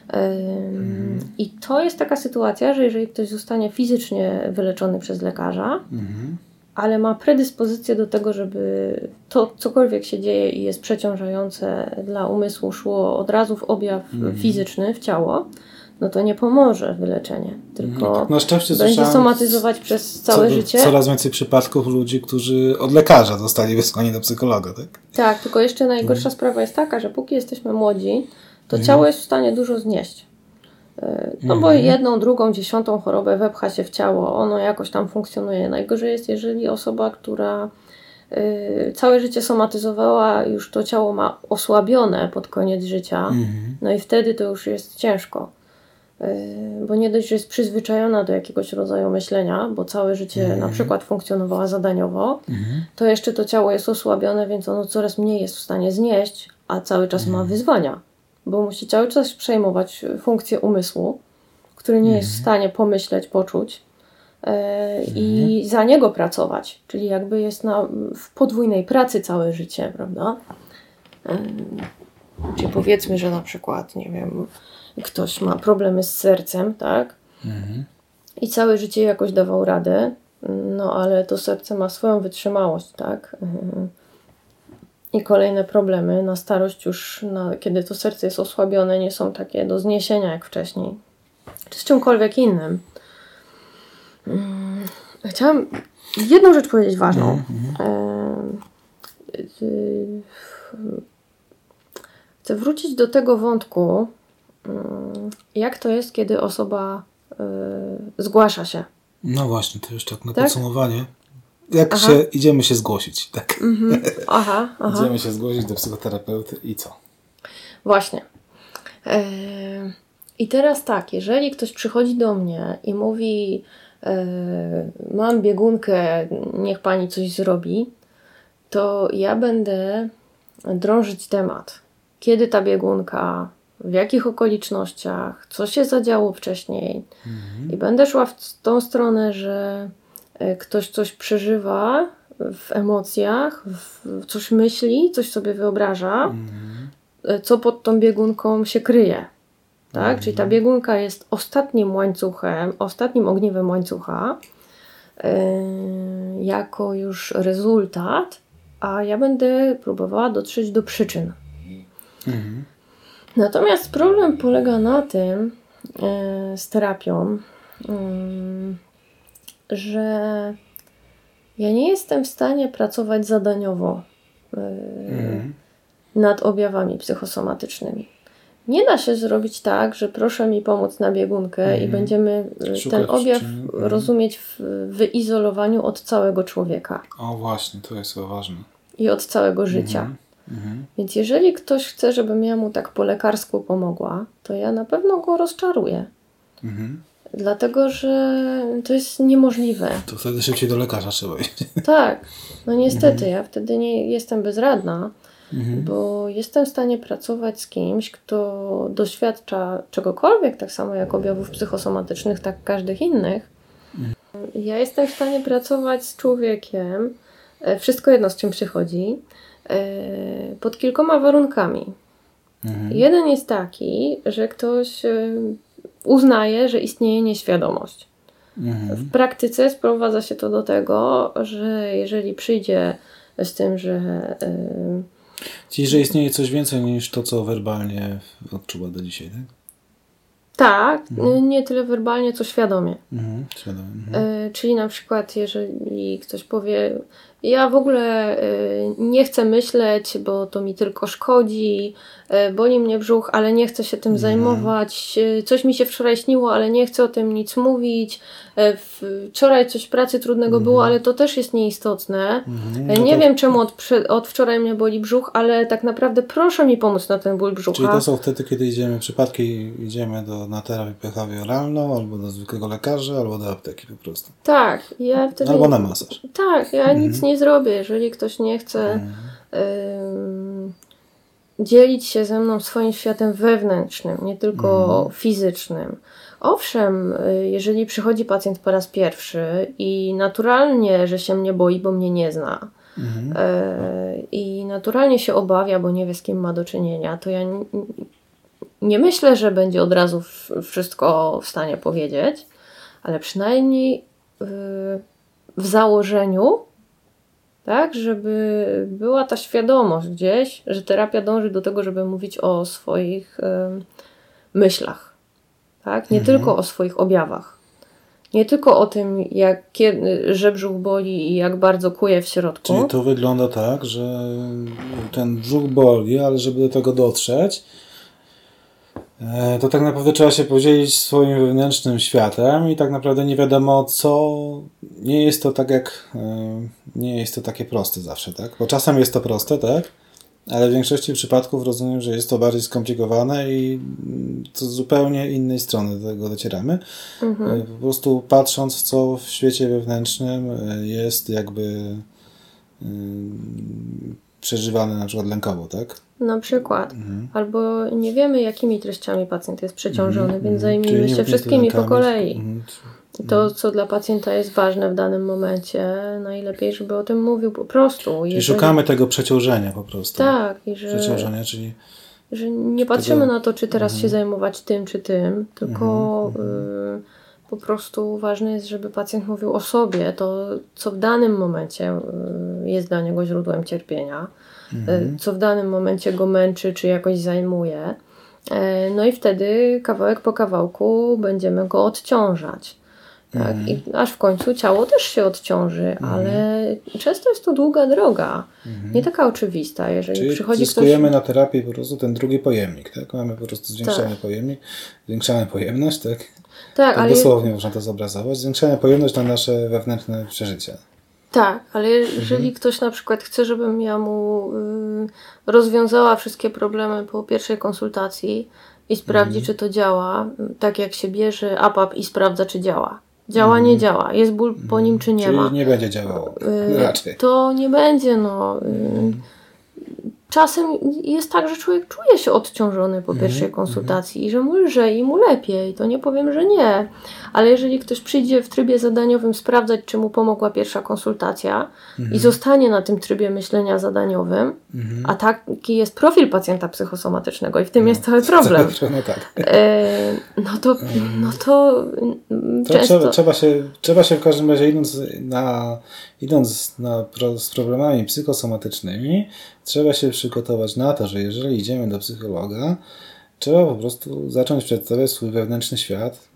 Mhm. I to jest taka sytuacja, że jeżeli ktoś zostanie fizycznie wyleczony przez lekarza, mhm ale ma predyspozycję do tego, żeby to cokolwiek się dzieje i jest przeciążające dla umysłu szło od razu w objaw mm. fizyczny, w ciało, no to nie pomoże wyleczenie, tylko no, na szczęście będzie somatyzować przez całe co, życie. Coraz więcej przypadków ludzi, którzy od lekarza zostali wysłani do psychologa, tak? Tak, tylko jeszcze najgorsza mm. sprawa jest taka, że póki jesteśmy młodzi, to mm. ciało jest w stanie dużo znieść. No bo mhm. jedną, drugą, dziesiątą chorobę wepcha się w ciało, ono jakoś tam funkcjonuje. Najgorzej jest, jeżeli osoba, która y, całe życie somatyzowała, już to ciało ma osłabione pod koniec życia, mhm. no i wtedy to już jest ciężko. Y, bo nie dość, że jest przyzwyczajona do jakiegoś rodzaju myślenia, bo całe życie na mhm. przykład funkcjonowała zadaniowo, to jeszcze to ciało jest osłabione, więc ono coraz mniej jest w stanie znieść, a cały czas ma wyzwania bo musi cały czas przejmować funkcję umysłu, który nie jest w mhm. stanie pomyśleć, poczuć e, i mhm. za niego pracować. Czyli jakby jest na, w podwójnej pracy całe życie, prawda? E, czyli powiedzmy, że na przykład, nie wiem, ktoś ma problemy z sercem, tak? Mhm. I całe życie jakoś dawał radę, no ale to serce ma swoją wytrzymałość, tak? I kolejne problemy na starość już, na, kiedy to serce jest osłabione, nie są takie do zniesienia jak wcześniej. Czy z czymkolwiek innym. Hmm. Chciałam jedną rzecz powiedzieć ważną. Mm, Chcę wrócić do tego wątku, mm, jak to jest, kiedy osoba e, zgłasza się. No właśnie, to już tak na tak? podsumowanie jak aha. się, idziemy się zgłosić, tak? Mhm. Aha, aha. Idziemy się zgłosić do psychoterapeuty i co? Właśnie. E, I teraz tak, jeżeli ktoś przychodzi do mnie i mówi, e, mam biegunkę, niech pani coś zrobi, to ja będę drążyć temat. Kiedy ta biegunka, w jakich okolicznościach, co się zadziało wcześniej. Mhm. I będę szła w tą stronę, że ktoś coś przeżywa w emocjach, w coś myśli, coś sobie wyobraża, mm. co pod tą biegunką się kryje. Tak? Mm. Czyli ta biegunka jest ostatnim łańcuchem, ostatnim ogniwem łańcucha, yy, jako już rezultat, a ja będę próbowała dotrzeć do przyczyn. Mm. Natomiast problem polega na tym yy, z terapią, yy, że ja nie jestem w stanie pracować zadaniowo yy, mm. nad objawami psychosomatycznymi. Nie da się zrobić tak, że proszę mi pomóc na biegunkę mm. i mhm. będziemy y, Szukać, ten objaw czy... Mhm. rozumieć w wyizolowaniu od całego człowieka. O właśnie, to jest ważne. I od całego życia. Mm. Więc jeżeli ktoś chce, żebym ja mu tak po lekarsku pomogła, to ja na pewno go rozczaruję. Mhm. Dlatego, że to jest niemożliwe. To wtedy szybciej do lekarza trzeba iść. Tak, no niestety, mhm. ja wtedy nie jestem bezradna, mhm. bo jestem w stanie pracować z kimś, kto doświadcza czegokolwiek, tak samo jak objawów psychosomatycznych, tak każdych innych. Mhm. Ja jestem w stanie pracować z człowiekiem, e, wszystko jedno z czym przychodzi, e, pod kilkoma warunkami. Mhm. Jeden jest taki, że ktoś e, uznaje, że istnieje nieświadomość. Mhm. W praktyce sprowadza się to do tego, że jeżeli przyjdzie z tym, że. Yy, Czyli, że istnieje coś więcej niż to, co werbalnie odczuwa do dzisiaj, tak? Tak, mhm. nie tyle werbalnie, co świadomie. Mhm, świadomie. Mhm. Y, czyli na przykład, jeżeli ktoś powie, ja w ogóle y, nie chcę myśleć, bo to mi tylko szkodzi, y, boli mnie brzuch, ale nie chcę się tym mhm. zajmować. Coś mi się wczoraj śniło, ale nie chcę o tym nic mówić. Wczoraj coś pracy trudnego mhm. było, ale to też jest nieistotne. Mhm. No nie to... wiem, czemu od, od, wczoraj mnie boli brzuch, ale tak naprawdę proszę mi pomóc na ten ból brzucha. Czyli to są wtedy, kiedy idziemy, przypadki idziemy do, na terapię behawioralną, albo do zwykłego lekarza, albo do apteki po prostu. Tak. Ja wtedy... Albo na masaż. Tak, ja mhm. nic nie zrobię, jeżeli ktoś nie chce y, dzielić się ze mną swoim światem wewnętrznym, nie tylko mhm. fizycznym. Owszem, y, jeżeli przychodzi pacjent po raz pierwszy i naturalnie, że się mnie boi, bo mnie nie zna, mhm. y, i naturalnie się obawia, bo nie wie z kim ma do czynienia, to ja nie myślę, że będzie od razu wszystko w stanie powiedzieć, ale przynajmniej y, w założeniu tak, żeby była ta świadomość gdzieś, że terapia dąży do tego, żeby mówić o swoich y, myślach, tak, nie mhm. tylko o swoich objawach. Nie tylko o tym, jak, że brzuch boli i jak bardzo kuje w środku. Czyli to wygląda tak, że ten brzuch boli, ale żeby do tego dotrzeć, to tak naprawdę trzeba się podzielić swoim wewnętrznym światem i tak naprawdę nie wiadomo co, nie jest to tak jak, e, nie jest to takie proste zawsze, tak? Bo czasem jest to proste, tak? Ale w większości przypadków rozumiem, że jest to bardziej skomplikowane i to z zupełnie innej strony do tego docieramy. Mhm. E, po prostu patrząc, co w świecie wewnętrznym jest jakby przeżywane na przykład lękowo, tak? Na przykład. Mhm. Albo nie wiemy, jakimi treściami pacjent jest przeciążony, mhm. więc mhm. zajmijmy się wszystkimi po kolei. Mhm. To, co dla pacjenta jest ważne w danym momencie, najlepiej, żeby o tym mówił po prostu. Czyli Jeżeli... szukamy tego przeciążenia po prostu. Tak. I że... Przeciążenia, czyli... Że nie patrzymy tego... na to, czy teraz mhm. się zajmować tym, czy tym, tylko... Mhm. Y po prostu ważne jest, żeby pacjent mówił o sobie, to co w danym momencie y, jest dla niego źródłem cierpienia, y, mhm. co w danym momencie go męczy czy jakoś zajmuje. E, no i wtedy kawałek po kawałku będziemy go odciążać. Tak? Mhm. I aż w końcu ciało też się odciąży, mhm. ale często jest to długa droga, mhm. nie taka oczywista. Jeżeli Czyli przychodzi zyskujemy ktoś... na terapii po prostu ten drugi pojemnik, tak? Mamy po prostu zwiększamy tak. pojemnik, zwiększamy pojemność, tak? Tak, tak ale dosłownie można to zobrazować. Zwiększamy pojemność na nasze wewnętrzne przeżycia. Tak, ale jeżeli ktoś na przykład chce, żebym ja mu y, rozwiązała wszystkie problemy po pierwszej konsultacji i sprawdzi, czy to działa, tak jak się bierze APAP i sprawdza, czy działa. Działa, mhm. nie działa. Jest ból po nim, czy nie Czyli ma. nie będzie działało. Y, raczej. To nie będzie, no. Czasem jest tak, że człowiek czuje się odciążony po pierwszej mm -hmm. konsultacji i że mu lżej i mu lepiej. To nie powiem, że nie. Ale jeżeli ktoś przyjdzie w trybie zadaniowym sprawdzać, czy mu pomogła pierwsza konsultacja mm i mhm. zostanie na tym trybie myślenia zadaniowym, mm a taki jest profil pacjenta psychosomatycznego i w tym no, jest cały problem. No, tak. e, no to, no to, to często... trzeba, trzeba, się, trzeba się w każdym razie idąc, na, idąc na, z problemami psychosomatycznymi, trzeba się przygotować na to, że jeżeli idziemy do psychologa, trzeba po prostu zacząć przedstawiać swój wewnętrzny świat.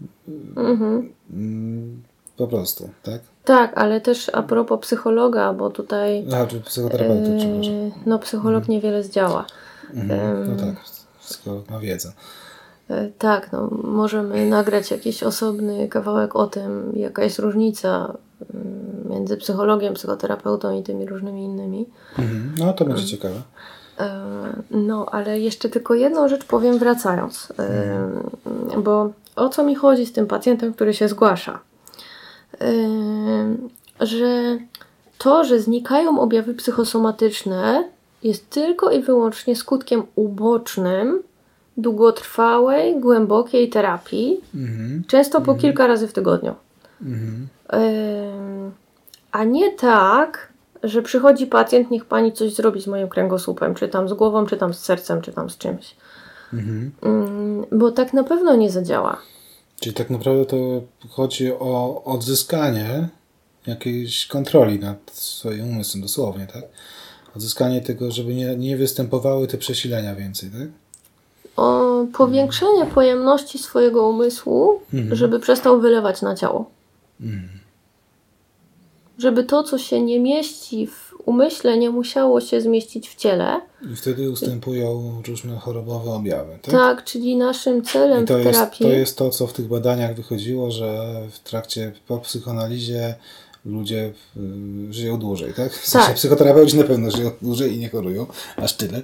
Mhm. Mm, po prostu, tak? Tak, ale też a propos psychologa, bo tutaj. A, czy psychoterapeuty, yy, przepraszam. No, psycholog mhm. niewiele zdziała. Mhm. No tak, psycholog ma wiedzę. E, tak, no, możemy nagrać jakiś osobny kawałek o tym, jaka jest różnica między psychologiem, psychoterapeutą i tymi różnymi innymi. Mhm. No, to będzie ciekawe. E, no, ale jeszcze tylko jedną rzecz powiem wracając, e, mhm. bo o co mi chodzi z tym pacjentem, który się zgłasza? Że to, że znikają objawy psychosomatyczne, jest tylko i wyłącznie skutkiem ubocznym długotrwałej, głębokiej terapii, mhm. często po kilka razy w tygodniu. Mhm. A nie tak, że przychodzi pacjent, niech pani coś zrobi z moim kręgosłupem, czy tam z głową, czy tam z sercem, czy tam z czymś. Mhm. bo tak na pewno nie zadziała. Czyli tak naprawdę to chodzi o odzyskanie jakiejś kontroli nad swoim umysłem, dosłownie, tak? Odzyskanie tego, żeby nie, nie występowały te przesilenia więcej, tak? O powiększenie pojemności swojego umysłu, Mhm. żeby przestał wylewać na ciało. Żeby to, co się nie mieści w umyśle, nie musiało się zmieścić w ciele. I wtedy ustępują różne chorobowe objawy, tak? Tak, czyli naszym celem I to w jest, terapii. to jest to, co w tych badaniach wychodziło, że w trakcie po psychoanalizie ludzie y, żyją dłużej, tak? W sensie Tak. psychoterapeuci na pewno żyją dłużej i nie chorują, aż tyle,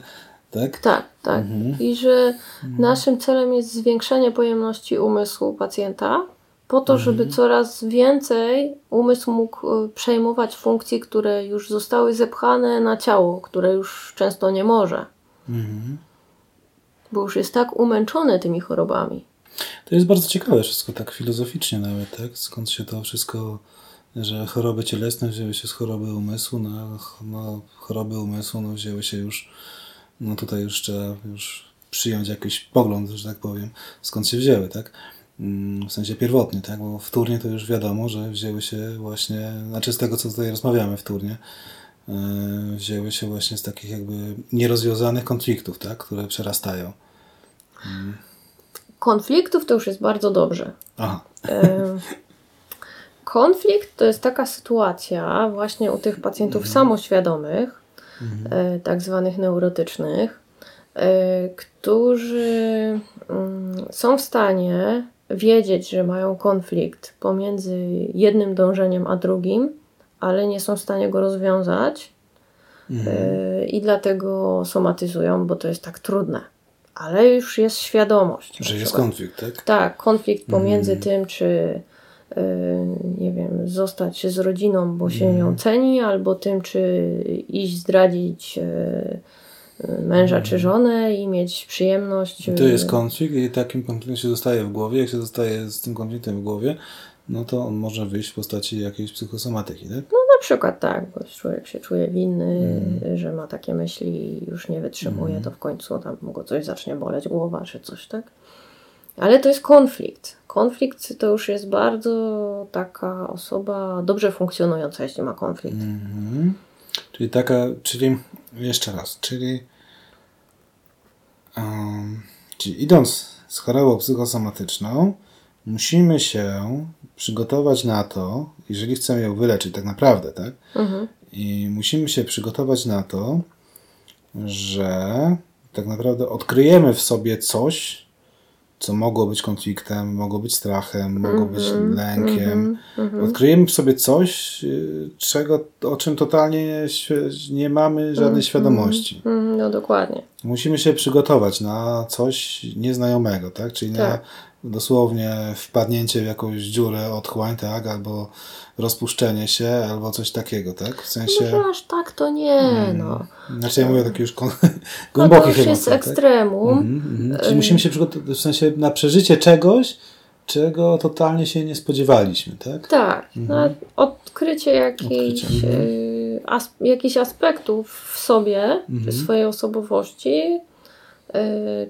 tak? Tak, tak. Mhm. I że naszym celem jest zwiększenie pojemności umysłu pacjenta, po to, żeby Mhm. coraz więcej umysł mógł y, przejmować funkcje, które już zostały zepchane na ciało, które już często nie może, Mhm. bo już jest tak umęczony tymi chorobami. To jest bardzo ciekawe wszystko, tak filozoficznie nawet, tak? Skąd się to wszystko, że choroby cielesne wzięły się z choroby umysłu, no, no choroby umysłu no, wzięły się już, no tutaj już trzeba już przyjąć jakiś pogląd, że tak powiem, skąd się wzięły, tak? Mm, W sensie pierwotny, tak? Bo wtórnie to już wiadomo, że wzięły się właśnie, znaczy z tego, co tutaj rozmawiamy wtórnie, yy, wzięły się właśnie z takich jakby nierozwiązanych konfliktów, tak? Które przerastają. Konfliktów to już jest bardzo dobrze. Aha. Em, Konflikt to jest taka sytuacja właśnie u tych pacjentów samoświadomych, e, tak zwanych neurotycznych, e, którzy mm, są w stanie wiedzieć, że mają konflikt pomiędzy jednym dążeniem a drugim, ale nie są w stanie go rozwiązać e, i dlatego somatyzują, bo to jest tak trudne. Ale już jest świadomość. Że jest przykład. konflikt, tak? Tak, konflikt pomiędzy tym, czy y, nie wiem, zostać z rodziną, bo się ją ceni, albo tym, czy iść zdradzić y, męża czy żonę i mieć przyjemność. To jest y, konflikt i takim konfliktem się zostaje w głowie. Jak się zostaje z tym konfliktem w głowie, no to on może wyjść w postaci jakiejś psychosomatyki, tak? No na przykład tak, bo człowiek się czuje winny, że ma takie myśli i już nie wytrzymuje, to w końcu tam go coś zacznie boleć głowa czy coś, tak? Ale to jest konflikt. Konflikt to już jest bardzo taka osoba dobrze funkcjonująca, jeśli ma konflikt. Mhm. Czyli taka, czyli jeszcze raz, czyli, um, czyli idąc z chorobą psychosomatyczną, musimy się przygotować na to, jeżeli chcemy ją wyleczyć tak naprawdę, tak? Mhm. I musimy się przygotować na to, że tak naprawdę odkryjemy w sobie coś, co mogło być konfliktem, mogło być strachem, mogło być lękiem. Odkryjemy w sobie coś, y, czego, o czym totalnie nie, mamy żadnej świadomości. Mhm, No dokładnie. Musimy się przygotować na coś nieznajomego, tak? Czyli na Tak. Dosłownie wpadnięcie w jakąś dziurę, otchłań, tak? Albo rozpuszczenie się, albo coś takiego, tak? W sensie... Może aż tak to nie, no. Znaczy ja mówię o takich już kon- No to głębokich już jest tak? ekstremum. Mhm, mhm. Czyli musimy się przygotować w sensie na przeżycie czegoś, czego totalnie się nie spodziewaliśmy, tak? Tak, na odkrycie jakichś, Odkrycie, mhm. y, as, jakichś aspektów w sobie, Mhm. swojej osobowości,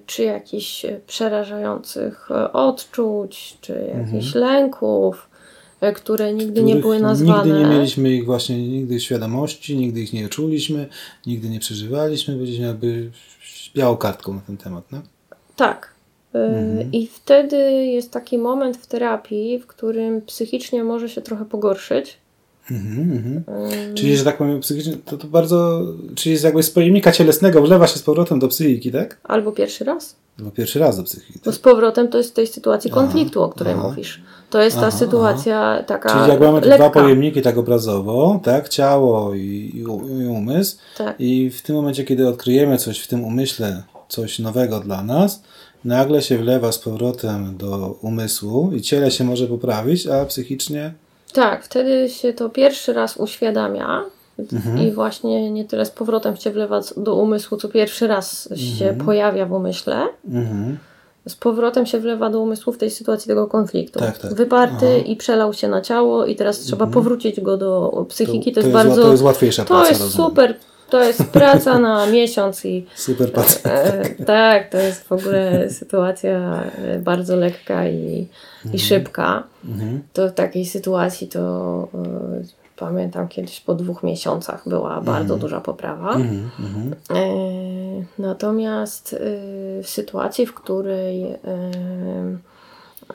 czy jakichś przerażających e, odczuć, czy jakichś lęków, e, które nigdy nie Mhm. Były nazwane. Nigdy nie mieliśmy ich właśnie, nigdy świadomości, nigdy ich nie czuliśmy, nigdy nie przeżywaliśmy, byliśmy jakby białą kartką na ten temat, no? Tak. Y, Mhm. I wtedy jest taki moment w terapii, w którym psychicznie może się trochę pogorszyć. Mhm, mhm. Czyli, że tak powiem, psychicznie, to, to bardzo, czyli jest jakby z pojemnika cielesnego wlewa się z powrotem do psychiki, tak? Albo pierwszy raz. No pierwszy raz do psychiki. Tak? z powrotem to jest w tej sytuacji Aha, konfliktu, o której aha. mówisz. To jest ta Aha, sytuacja taka Czyli jak mamy dwa pojemniki tak obrazowo, tak? Ciało i, i, i umysł. Tak. I w tym momencie, kiedy odkryjemy coś w tym umyśle, coś nowego dla nas, nagle się wlewa z powrotem do umysłu i ciele się może poprawić, a psychicznie Tak, wtedy się to pierwszy raz uświadamia Mhm. i właśnie nie tyle z powrotem się wlewa do umysłu, co pierwszy raz się pojawia w umyśle. mhm. Z powrotem się wlewa do umysłu w tej sytuacji tego konfliktu. Tak, tak. Wyparty Aha. Mhm. i przelał się na ciało i teraz trzeba powrócić go do psychiki. To, jest to, bardzo... to jest łatwiejsza To praca, jest rozumiem. super to jest praca na miesiąc i. Super pacjent. E, tak, to jest w ogóle sytuacja e, bardzo lekka i, mhm. i szybka. Mhm. To w takiej sytuacji to e, pamiętam kiedyś po dwóch miesiącach była mhm. bardzo duża poprawa. Mhm, mhm. E, natomiast e, w sytuacji, w której e,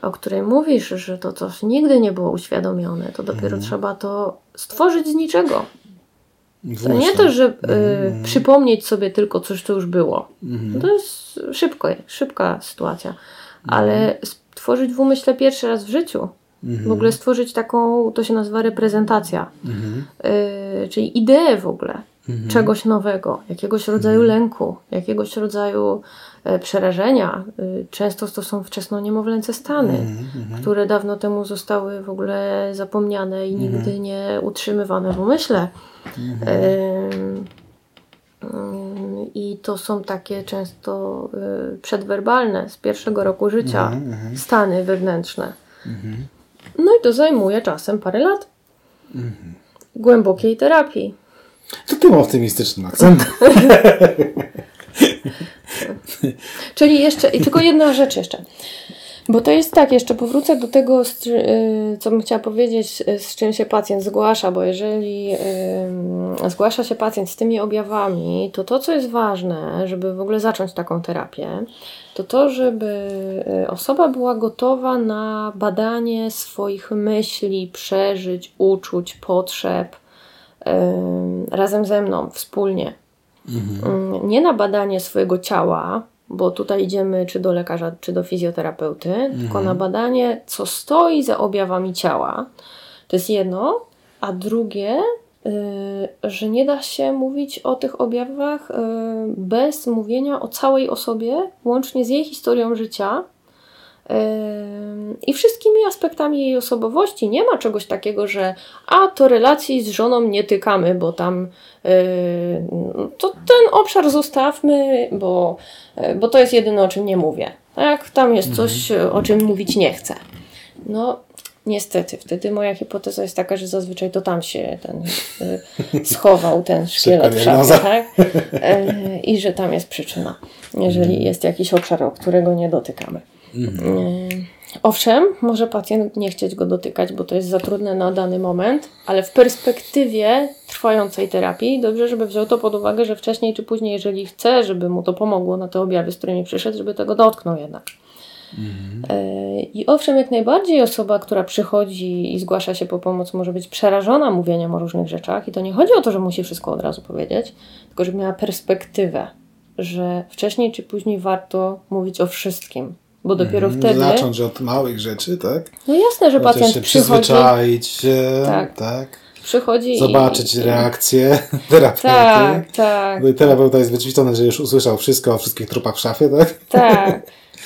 o której mówisz, że to coś nigdy nie było uświadomione, to dopiero mhm. trzeba to stworzyć z niczego. To nie to, że y, mhm. przypomnieć sobie tylko coś, co już było. Mhm. To jest szybko, szybka sytuacja. Ale stworzyć w umyśle pierwszy raz w życiu, w ogóle stworzyć taką, to się nazywa reprezentacja, y, czyli ideę w ogóle czegoś nowego, jakiegoś rodzaju lęku, jakiegoś rodzaju E, przerażenia. Y, często to są wczesno-niemowlęce stany, mm które dawno temu zostały w ogóle zapomniane i nigdy mm -hmm. nie utrzymywane w umyśle. -hmm. I to są takie często y, przedwerbalne z pierwszego roku życia mhm, mhm. stany wewnętrzne. Mhm. No i to zajmuje czasem parę lat głębokiej terapii. To tym optymistycznym akcentem. Czyli jeszcze, i tylko jedna rzecz jeszcze. Bo to jest tak, jeszcze powrócę do tego, y, co bym chciała powiedzieć, z czym się pacjent zgłasza, bo jeżeli zgłasza się pacjent z tymi objawami, to to, co jest ważne, żeby w ogóle zacząć taką terapię, to to, żeby y, osoba była gotowa na badanie swoich myśli, przeżyć, uczuć, potrzeb razem ze mną, wspólnie. Mhm. Nie na badanie swojego ciała, bo tutaj idziemy czy do lekarza, czy do fizjoterapeuty, mhm. tylko na badanie, co stoi za objawami ciała. To jest jedno, a drugie, yy, że nie da się mówić o tych objawach yy, bez mówienia o całej osobie, łącznie z jej historią życia, i wszystkimi aspektami jej osobowości. Nie ma czegoś takiego, że a to relacji z żoną nie tykamy, bo tam to ten obszar zostawmy, bo, e, bo to jest jedyne o czym nie mówię. Tak, tam jest mhm. coś, o czym mówić nie chcę. No, niestety, wtedy moja hipoteza jest taka, że zazwyczaj to tam się ten e, schował, ten szkielet w szafie, tak? E, I że tam jest przyczyna, jeżeli jest jakiś obszar, o którego nie dotykamy. Mhm. Owszem, może pacjent nie chcieć go dotykać, bo to jest za trudne na dany moment, ale w perspektywie trwającej terapii dobrze, żeby wziął to pod uwagę, że wcześniej czy później, jeżeli chce, żeby mu to pomogło na te objawy, z którymi przyszedł, żeby tego dotknął jednak. Mhm. I owszem, jak najbardziej osoba, która przychodzi i zgłasza się po pomoc, może być przerażona mówieniem o różnych rzeczach, i to nie chodzi o to, że musi wszystko od razu powiedzieć, tylko żeby miała perspektywę, że wcześniej czy później warto mówić o wszystkim, bo dopiero mm, wtedy. Zacząć od małych rzeczy, tak? No jasne, że Chociaż pacjent się przychodzi. Przyzwyczaić się, tak. tak. Przychodzi Zobaczyć i... reakcję terapeuty. Tak, tak. Bo terapeuta jest wyćwiczony, że już usłyszał wszystko o wszystkich trupach w szafie, tak? Tak.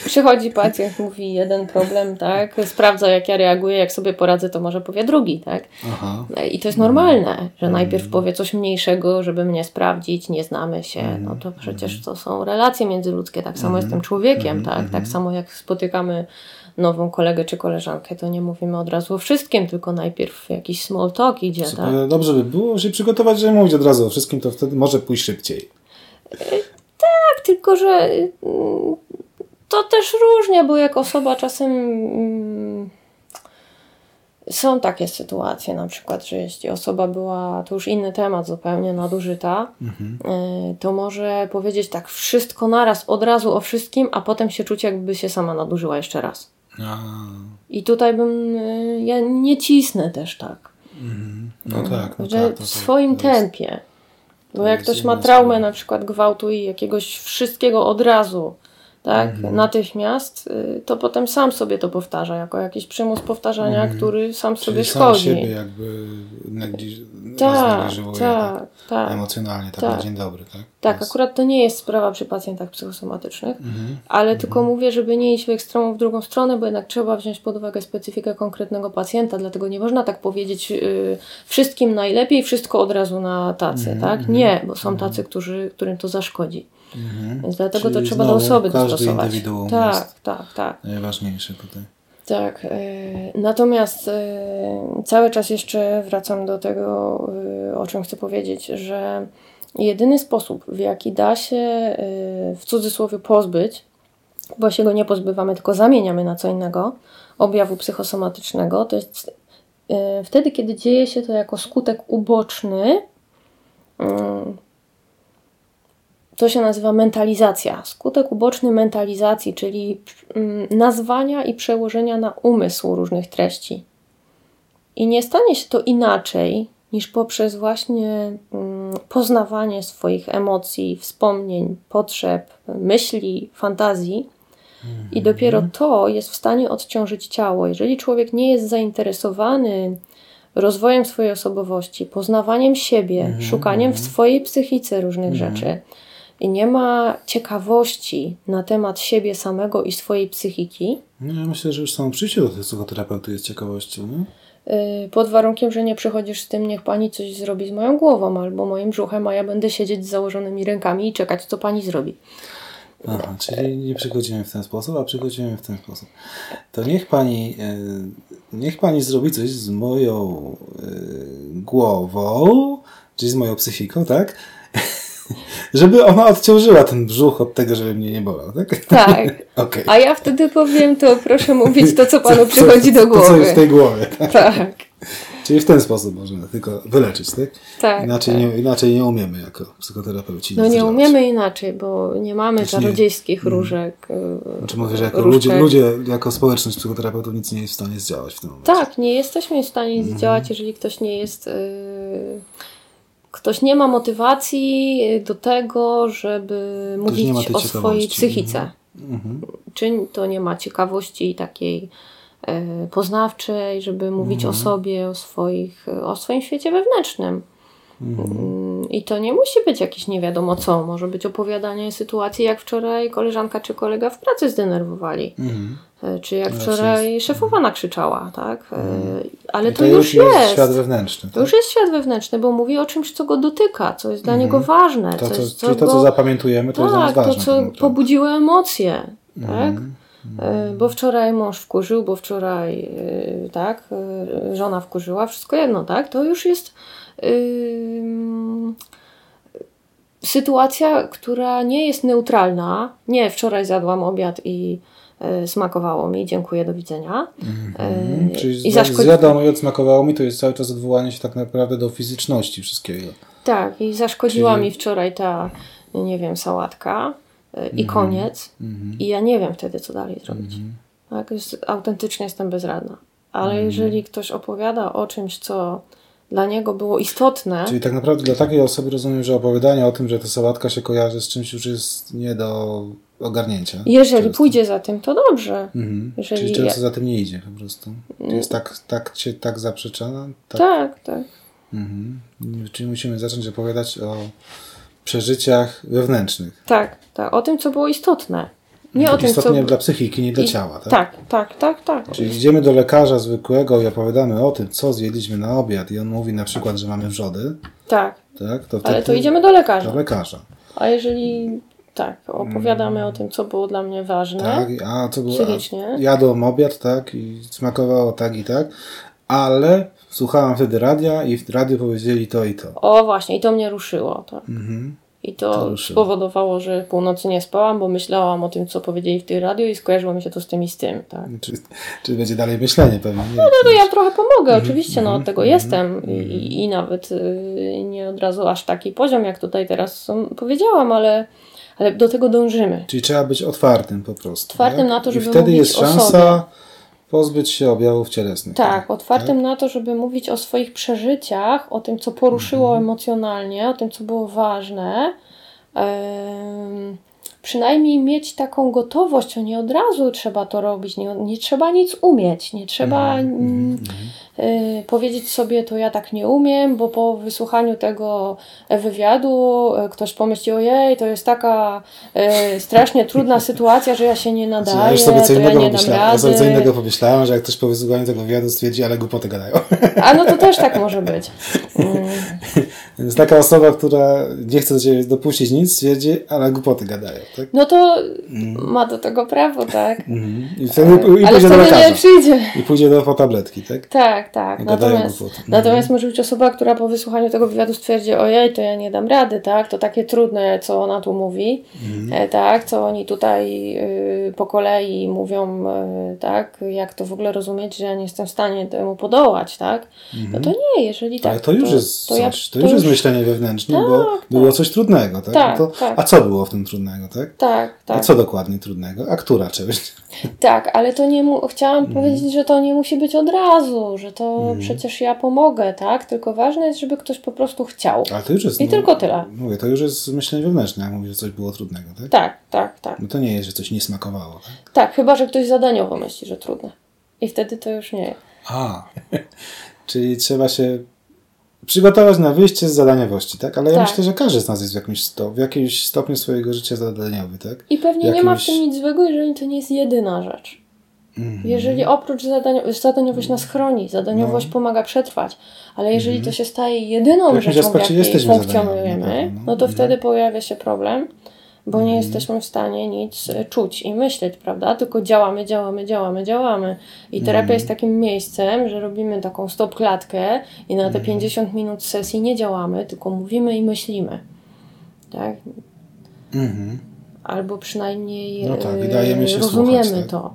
Przychodzi pacjent, mówi jeden problem, tak? Sprawdza, jak ja reaguję, jak sobie poradzę, to może powie drugi, tak? Aha. I to jest normalne, że najpierw mm. powie coś mniejszego, żeby mnie sprawdzić, nie znamy się. No to przecież to są relacje międzyludzkie, tak samo jestem człowiekiem, tak? Tak samo jak spotykamy nową kolegę czy koleżankę, to nie mówimy od razu o wszystkim, tylko najpierw jakiś small talk idzie, Super, tak? Dobrze by było się przygotować, żeby mówić od razu o wszystkim, to wtedy może pójść szybciej. Tak, tylko że mm, to też różnie, bo jak osoba czasem. Mm, są takie sytuacje, na przykład, że jeśli osoba była, to już inny temat zupełnie, nadużyta, mhm. Y, to może powiedzieć tak wszystko naraz, od razu o wszystkim, a potem się czuć, jakby się sama nadużyła jeszcze raz. A. I tutaj bym, y, ja nie cisnę też tak. Mhm. No y, tak. No że tak, w swoim jest, tempie. Bo jak ktoś ma traumę na przykład gwałtu i jakiegoś wszystkiego od razu, tak, mhm. natychmiast, y, to potem sam sobie to powtarza, jako jakiś przymus powtarzania, mhm. który sam Czyli sobie sam siebie jakby tak, tak, tak, tak, emocjonalnie, tak, tak, na dzień dobry, tak? Tak, Więc... akurat to nie jest sprawa przy pacjentach psychosomatycznych, mhm. ale mhm. tylko mówię, żeby nie iść w ekstremum w drugą stronę, bo jednak trzeba wziąć pod uwagę specyfikę konkretnego pacjenta, dlatego nie można tak powiedzieć yy, wszystkim najlepiej, wszystko od razu na tacy, mhm, tak? Mhm. Nie, bo są tacy, którzy, którym to zaszkodzi. Mhm. Więc dlatego Czyli to trzeba do osoby dostosować. Tak, jest tak, tak. Najważniejsze tutaj. Tak. E, natomiast e, cały czas jeszcze wracam do tego, e, o czym chcę powiedzieć, że jedyny sposób, w jaki da się w cudzysłowie pozbyć, bo się go nie pozbywamy, tylko zamieniamy na co innego, objawu psychosomatycznego, to jest wtedy, kiedy dzieje się to jako skutek uboczny to się nazywa mentalizacja. Skutek uboczny mentalizacji, czyli mm, nazwania i przełożenia na umysł różnych treści. I nie stanie się to inaczej niż poprzez właśnie mm, poznawanie swoich emocji, wspomnień, potrzeb, myśli, fantazji. I dopiero mhm. to jest w stanie odciążyć ciało. Jeżeli człowiek nie jest zainteresowany rozwojem swojej osobowości, poznawaniem siebie, mhm, szukaniem w mhm. swojej psychice różnych rzeczy, i nie ma ciekawości na temat siebie samego i swojej psychiki. No, ja myślę, że już samo przyjście do psychoterapeuty jest ciekawością. Nie? Y, pod warunkiem, że nie przychodzisz z tym, niech pani coś zrobi z moją głową albo moim brzuchem, a ja będę siedzieć z założonymi rękami i czekać, co pani zrobi. Aha, czyli nie przychodzimy w ten sposób, a przychodzimy w ten sposób. To niech pani, y, niech pani zrobi coś z moją y, głową, czyli z moją psychiką, tak? żeby ona odciążyła ten brzuch od tego, żeby mnie nie bolał, tak? Tak. okay. A ja wtedy powiem, to proszę mówić to, co panu przychodzi do głowy. To, co jest w tej głowie. Tak. tak. Czyli w ten sposób możemy tylko wyleczyć, tak? Tak. Inaczej, tak. Nie, inaczej nie umiemy jako psychoterapeuci. No nie umiemy inaczej, bo nie mamy znaczy czarodziejskich nie, różek. Y, znaczy mówię, że jako ludzie, ludzie, jako społeczność psychoterapeutów nic nie jest w stanie zdziałać w tym momencie. Tak, nie jesteśmy w stanie mhm. zdziałać, jeżeli ktoś nie jest... Yy Ktoś nie ma motywacji do tego, żeby mówić o swojej psychice. Mhm. Czy to nie ma ciekawości takiej e, poznawczej, żeby mówić mhm. o sobie, o, swoich, o swoim świecie wewnętrznym. Mhm. Mm, I to nie musi być jakieś nie wiadomo co. Może być opowiadanie sytuacji, jak wczoraj koleżanka czy kolega w pracy zdenerwowali. Mhm. E, czy jak no, wczoraj szefowa nakrzyczała, tak? E, mhm. Ale to, to, już jest. jest świat wewnętrzny. To tak? już jest świat wewnętrzny, bo mówi o czymś, co go dotyka, co jest dla mhm. niego ważne. To, co jest, czyli to, co zapamiętujemy, to tak, jest ważne. to, co pobudziło emocje, tak? E, bo wczoraj mąż wkurzył, bo wczoraj, tak, żona wkurzyła, wszystko jedno, tak? To już jest sytuacja, która nie jest neutralna. Nie, wczoraj zjadłam obiad i y, smakowało mi, dziękuję, do widzenia. Mm-hmm. Czyli i zaszkodzi... zjadłam obiad, smakowało mi, to jest cały czas odwołanie się tak naprawdę do fizyczności wszystkiego. Tak, i zaszkodziła Czyli... mi wczoraj ta, nie wiem, sałatka y, i mm-hmm. koniec. Mm-hmm. I ja nie wiem wtedy, co dalej zrobić. Mhm. Tak, jest, autentycznie jestem bezradna. Ale mhm. jeżeli ktoś opowiada o czymś, co dla niego było istotne. Czyli tak naprawdę dla takiej osoby rozumiem, że opowiadanie o tym, że ta sałatka się kojarzy z czymś już jest nie do ogarnięcia. Jeżeli często. pójdzie za tym, to dobrze. Mhm. Jeżeli Czyli często za tym nie idzie po prostu. Jest tak, tak się tak zaprzeczona? Tak, tak. tak. Mhm. Czyli musimy zacząć opowiadać o przeżyciach wewnętrznych. Tak, tak. O tym, co było istotne. Nie o tym, Istotnie co... dla psychiki, nie dla I... ciała, tak? Tak, tak, tak, tak. Czyli idziemy do lekarza zwykłego i opowiadamy o tym, co zjedliśmy na obiad i on mówi na przykład, że mamy wrzody. Tak. tak to Ale to idziemy do lekarza. Do lekarza. A jeżeli tak, opowiadamy o tym, co było dla mnie ważne. Tak, a co było. Psychicznie. Jadłem obiad, tak, i smakowało tak i tak, ale słuchałam wtedy radia i w radiu powiedzieli to i to. O, właśnie, i to mnie ruszyło. Tak. Mhm. I to, to spowodowało, że północy nie spałam, bo myślałam o tym, co powiedzieli w tej radio i skojarzyło mi się to z tym i z tym. Tak. Czy, czy będzie dalej myślenie pewnie? Nie, no, no, no ja trochę pomogę, mm -hmm. oczywiście, no od tego mm -hmm. jestem I, i nawet y, nie od razu aż taki poziom, jak tutaj teraz powiedziałam, ale, ale do tego dążymy. Czyli trzeba być otwartym po prostu. Otwartym tak? na to, żeby I wtedy jest szansa pozbyć się objawów cielesnych. Tak, otwartym tak? na to, żeby mówić o swoich przeżyciach, o tym, co poruszyło mhm. emocjonalnie, o tym, co było ważne. przynajmniej mieć taką gotowość, że nie od razu trzeba to robić, nie, nie trzeba nic umieć, nie trzeba. Mhm. Y, powiedzieć sobie, to ja tak nie umiem, bo po wysłuchaniu tego wywiadu y, ktoś pomyśli, ojej, to jest taka y, strasznie trudna sytuacja, że ja się nie nadaję, ja sobie co innego ja nie pomyślałem, Ja sobie co innego pomyślałem, że jak ktoś po wysłuchaniu tego wywiadu stwierdzi, ale głupoty gadają. A no to też tak może być. Mm. Więc taka osoba, która nie chce do Ciebie dopuścić nic, stwierdzi, ale głupoty gadają. Tak? No to mm. ma do tego prawo, tak? Mm. I wtedy, i ale pójdzie do lekarza. nie przyjdzie. I pójdzie do po tabletki, tak? Tak, Tak, tak. Natomiast, natomiast może być osoba, która po wysłuchaniu tego wywiadu stwierdzi, ojej, to ja nie dam rady, tak? To takie trudne, co ona tu mówi, mhm. tak? Co oni tutaj y, po kolei mówią, y, tak? Jak to w ogóle rozumieć, że ja nie jestem w stanie temu podołać, tak? Mhm. No to nie, jeżeli tak. Ale to już to, jest to, coś, ja, to, już jest myślenie wewnętrzne, tak, bo tak. było coś trudnego, tak? tak, to, tak. A co było w tym trudnego, tak? Tak, tak. A co dokładnie trudnego? A która część? Tak, ale to nie mu- chciałam mhm. powiedzieć, że to nie musi być od razu, że to mhm. przecież ja pomogę, tak? Tylko ważne jest, żeby ktoś po prostu chciał. Ale to już jest. I no, tylko tyle. Mówię, to już jest myślenie wewnętrzne, jak mówię, że coś było trudnego, tak? Tak, tak, tak. No to nie jest, że coś nie smakowało, tak? Tak, chyba, że ktoś zadaniowo myśli, że trudne. I wtedy to już nie. A, czyli trzeba się przygotować na wyjście z zadaniowości, tak? Ale ja tak. myślę, że każdy z nas jest w jakimś, stop, w jakimś stopniu swojego życia zadaniowy, tak? I pewnie jakimś... nie ma w tym nic złego, jeżeli to nie jest jedyna rzecz. Mm. Jeżeli oprócz zadaniowości, zadaniowość nas chroni, zadaniowość no. pomaga przetrwać, ale jeżeli to się staje jedyną rzeczą, w jakiej funkcjonujemy, no, no to mm. wtedy pojawia się problem, bo nie mhm. jesteśmy w stanie nic e, czuć i myśleć, prawda? Tylko działamy, działamy, działamy, działamy. I terapia jest takim miejscem, że robimy taką stop klatkę i na te 50 mhm. minut sesji nie działamy, tylko mówimy i myślimy. Tak? Mm-hmm. Albo przynajmniej no tak, rozumiemy słuchać, tak? to.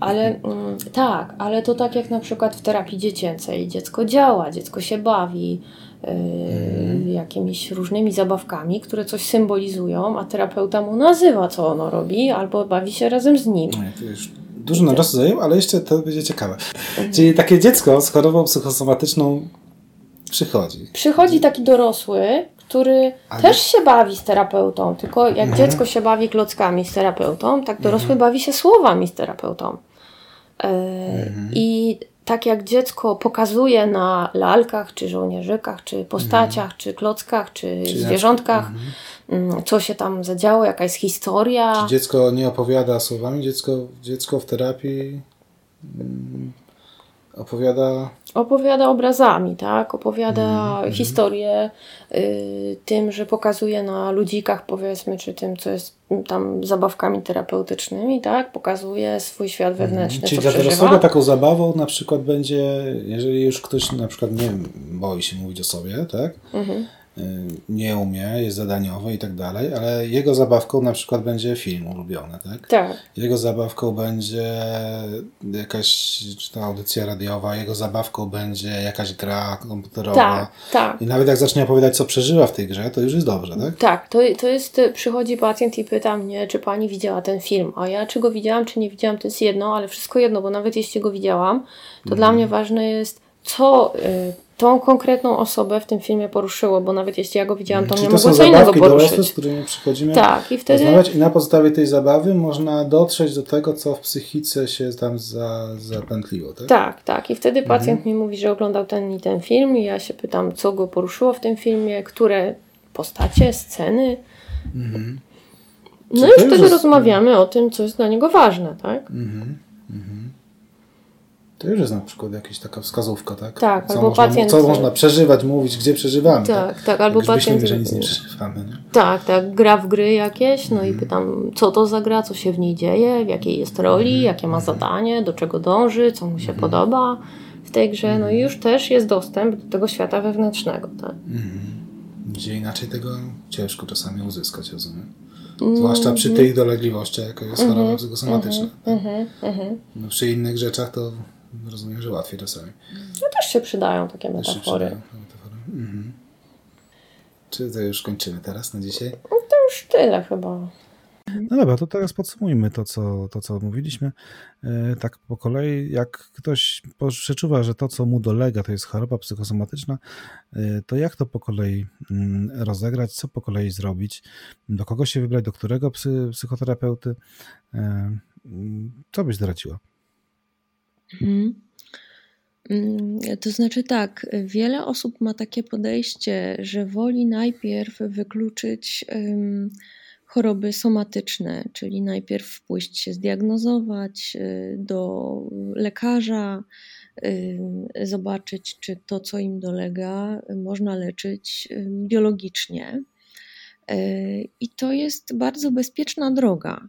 Ale mm, tak, ale to tak jak na przykład w terapii dziecięcej. Dziecko działa, dziecko się bawi, mm. jakimiś różnymi zabawkami, które coś symbolizują, a terapeuta mu nazywa, co ono robi, albo bawi się razem z nim. No, dużo na czasu zajął, ale jeszcze to będzie ciekawe. Mhm. Czyli takie dziecko z chorobą psychosomatyczną przychodzi. Przychodzi taki dorosły, który ale... też się bawi z terapeutą, tylko jak mhm. dziecko się bawi klockami z terapeutą, tak dorosły mhm. bawi się słowami z terapeutą. Yy, mhm. I tak jak dziecko pokazuje na lalkach, czy żołnierzykach, czy postaciach, mhm. czy klockach, czy, czy zwierzątkach, mhm. Mm, co się tam zadziało, jaka jest historia. Czy dziecko nie opowiada słowami, dziecko, dziecko w terapii mm, opowiada. Opowiada obrazami, tak? Opowiada mm, historię y, tym, że pokazuje na ludzikach, powiedzmy, czy tym, co jest tam zabawkami terapeutycznymi, tak? Pokazuje swój świat mhm. wewnętrzny. Mm, czyli dla dorosłego taką zabawą na przykład będzie, jeżeli już ktoś na przykład nie boi się mówić o sobie, tak? Mm Y, nie umie, jest zadaniowy i tak dalej, ale jego zabawką na przykład będzie film ulubiony, tak? Tak. Jego zabawką będzie jakaś czy to audycja radiowa, jego zabawką będzie jakaś gra komputerowa. Tak, tak. I nawet jak zacznie opowiadać, co przeżywa w tej grze, to już jest dobrze, tak? Tak, to, to jest, przychodzi pacjent i pyta mnie, czy pani widziała ten film, a ja czy go widziałam, czy nie widziałam, to jest jedno, ale wszystko jedno, bo nawet jeśli go widziałam, to mhm. dla mnie ważne jest, co y, tą konkretną osobę w tym filmie poruszyło, bo nawet jeśli ja go widziałam, to mnie mogło co innego poruszyć. Dorosłe, z którymi przychodzimy tak, i wtedy... rozmawiać i na podstawie tej zabawy można dotrzeć do tego, co w psychice się tam za, zapętliło. Tak? tak, tak. I wtedy mhm. pacjent mi mówi, że oglądał ten i ten film i ja się pytam, co go poruszyło w tym filmie, które postacie, sceny. Mhm. No i wtedy rozmawiamy o tym, co jest dla niego ważne, tak? Mhm. mhm. To już jest na przykład jakaś taka wskazówka, tak? Tak, co albo można, pacjent... Co można przeżywać, mówić, gdzie przeżywamy. Tak, tak, tak albo tak pacjent... Myślimy, że nic nie przeżywamy. Nie? Tak, tak, gra w gry jakieś, no mm. i pytam, co to za gra, co się w niej dzieje, w jakiej jest roli, mm. jakie ma zadanie, do czego dąży, co mu się mm. podoba w tej grze, no i już też jest dostęp do tego świata wewnętrznego, tak? Gdzie inaczej tego ciężko czasami uzyskać, rozumiem? Zwłaszcza przy mm. tych dolegliwościach, jaka jest choroba mm psychosomatyczna. Mm -hmm, no, przy innych rzeczach to rozumiem, że łatwiej czasami. No też się przydają takie metafory. Przydają, metafory. Mhm. Czy to już kończymy teraz na dzisiaj? No to już tyle chyba. No dobra, to teraz podsumujmy to, co, to, co mówiliśmy. E, tak po kolei, jak ktoś przeczuwa, że to, co mu dolega, to jest choroba psychosomatyczna, e, to jak to po kolei mm, rozegrać, co po kolei zrobić, do kogo się wybrać, do którego psy, psychoterapeuty, e, mm, co byś zdradziła? Mhm. Mm, to znaczy tak, wiele osób ma takie podejście, że woli najpierw wykluczyć choroby somatyczne, czyli najpierw pójść się zdiagnozować y, do lekarza, zobaczyć, czy to, co im dolega, można leczyć biologicznie. Y, I to jest bardzo bezpieczna droga.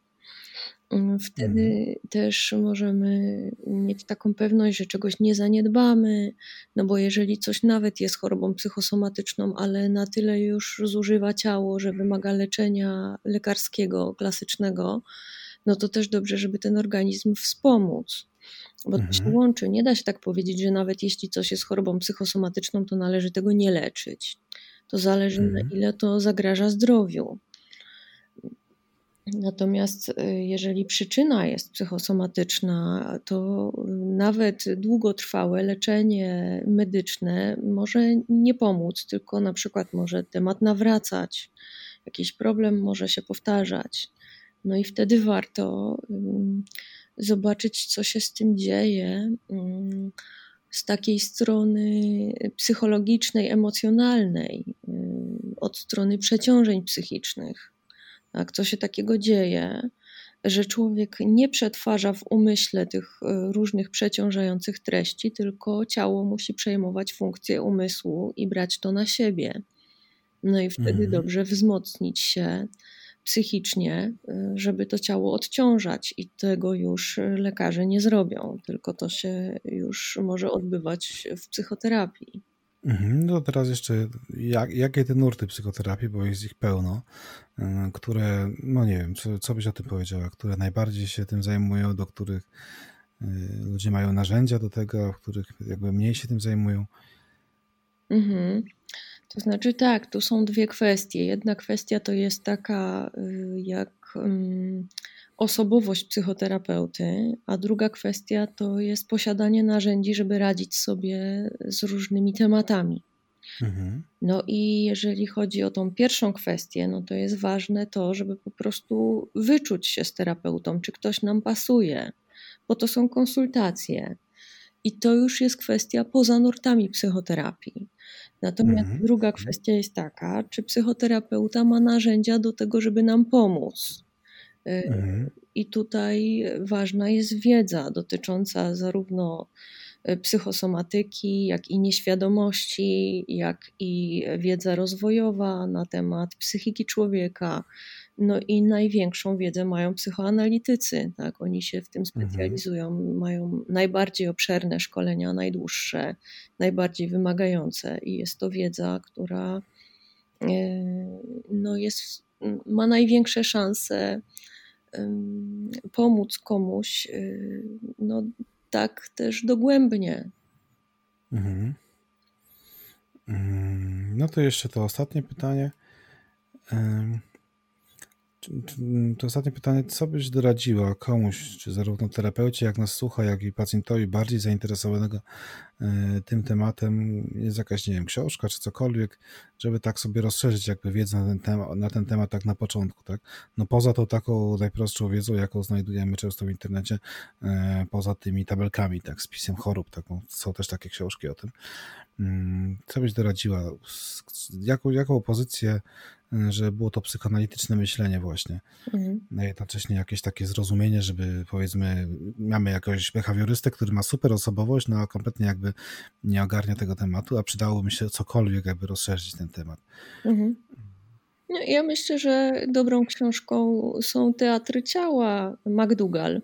Mm, wtedy mhm. też możemy mieć taką pewność, że czegoś nie zaniedbamy, no bo jeżeli coś nawet jest chorobą psychosomatyczną, ale na tyle już zużywa ciało, że wymaga leczenia lekarskiego, klasycznego, no to też dobrze, żeby ten organizm wspomóc. Bo to się mhm. łączy. Nie da się tak powiedzieć, że nawet jeśli coś jest chorobą psychosomatyczną, to należy tego nie leczyć. To zależy, na mhm. ile to zagraża zdrowiu. Natomiast y, jeżeli przyczyna jest psychosomatyczna, to nawet długotrwałe leczenie medyczne może nie pomóc, tylko na przykład może temat nawracać, jakiś problem może się powtarzać. No i wtedy warto zobaczyć, co się z tym dzieje z takiej strony psychologicznej, emocjonalnej, od strony przeciążeń psychicznych tak, co się takiego dzieje, że człowiek nie przetwarza w umyśle tych e, różnych przeciążających treści, tylko ciało musi przejmować funkcję umysłu i brać to na siebie. No i wtedy mhm. dobrze wzmocnić się psychicznie, e, żeby to ciało odciążać, i tego już lekarze nie zrobią, tylko to się już może odbywać w psychoterapii. Mhm, no teraz jeszcze, jak, jakie te nurty psychoterapii, bo jest ich pełno, y, które, no nie wiem, co, co byś o tym powiedziała, które najbardziej się tym zajmują, do których y, ludzie mają narzędzia do tego, w których jakby mniej się tym zajmują? Mhm. To znaczy tak, tu są dwie kwestie. Jedna kwestia to jest taka, y, jak osobowość psychoterapeuty, a druga kwestia to jest posiadanie narzędzi, żeby radzić sobie z różnymi tematami. Mhm. No i jeżeli chodzi o tą pierwszą kwestię, no to jest ważne to, żeby po prostu wyczuć się z terapeutą, czy ktoś nam pasuje, bo to są konsultacje. I to już jest kwestia poza nurtami psychoterapii. Natomiast mhm. druga kwestia jest taka, czy psychoterapeuta ma narzędzia do tego, żeby nam pomóc. Mhm. I tutaj ważna jest wiedza dotycząca zarówno e, psychosomatyki, jak i nieświadomości, jak i wiedza rozwojowa na temat psychiki człowieka. No i największą wiedzę mają psychoanalitycy, tak? Oni się w tym mhm. specjalizują, mhm. mają najbardziej obszerne szkolenia, najdłuższe, najbardziej wymagające i jest to wiedza, która e, no jest, ma największe szanse pomóc komuś, y, no tak też dogłębnie. Mhm. Mm, no to jeszcze to ostatnie pytanie. To ostatnie pytanie, co byś doradziła komuś, czy zarówno terapeucie, jak nas słucha, jak i pacjentowi bardziej zainteresowanego e, tym tematem, jest jakaś, nie wiem, książka, czy cokolwiek, żeby tak sobie rozszerzyć jakby wiedzę na ten temat, na ten temat tak na początku, tak? No poza tą taką najprostszą wiedzą, jaką znajdujemy często w internecie, e, poza tymi tabelkami, tak, z pisem chorób, taką, są też takie książki o tym. Mm, co byś doradziła? Jaką, jaką pozycję że było to psychoanalityczne myślenie właśnie. Mhm. Jednocześnie jakieś takie zrozumienie, żeby powiedzmy, mamy jakiegoś behawiorystę, który ma super osobowość, no a kompletnie jakby nie ogarnia tego tematu, a przydałoby mi się cokolwiek jakby rozszerzyć ten temat. Mhm. No, ja myślę, że dobrą książką są Teatry Ciała McDougall.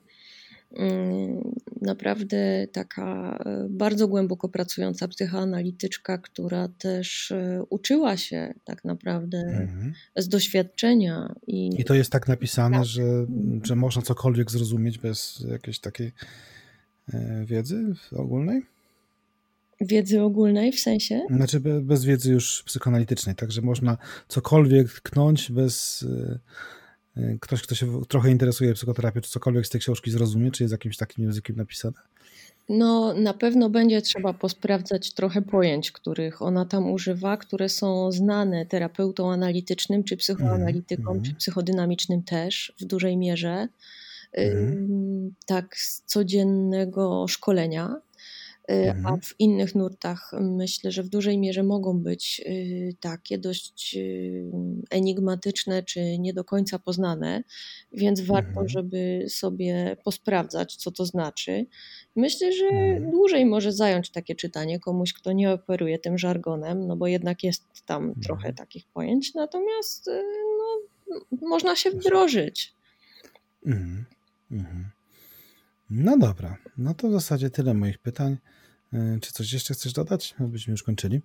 Mm, naprawdę taka e, bardzo głęboko pracująca psychoanalityczka, która też e, uczyła się tak naprawdę mhm. z doświadczenia. I, I to jest tak napisane, tak. Że, że można cokolwiek zrozumieć bez jakiejś takiej e, wiedzy ogólnej? Wiedzy ogólnej w sensie? Znaczy bez wiedzy już psychoanalitycznej, także można cokolwiek tknąć bez ktoś, kto się trochę interesuje psychoterapią, czy cokolwiek z tej książki zrozumie, czy jest jakimś takim językiem napisane? No, na pewno będzie trzeba posprawdzać trochę pojęć, których ona tam używa, które są znane terapeutom analitycznym, czy psychoanalitykom, mm, czy psychodynamicznym też w dużej mierze. Mm. Tak, z codziennego szkolenia. Y, a mhm. w innych nurtach myślę, że w dużej mierze mogą być y, takie dość y, enigmatyczne czy nie do końca poznane, więc warto, mhm. żeby sobie posprawdzać, co to znaczy. Myślę, że mhm. dłużej może zająć takie czytanie komuś, kto nie operuje tym żargonem, no bo jednak jest tam trochę takich pojęć, natomiast no, można się wdrożyć. Mhm. No dobra, no to w zasadzie tyle moich pytań. E, czy coś jeszcze chcesz dodać? Byśmy już kończyli.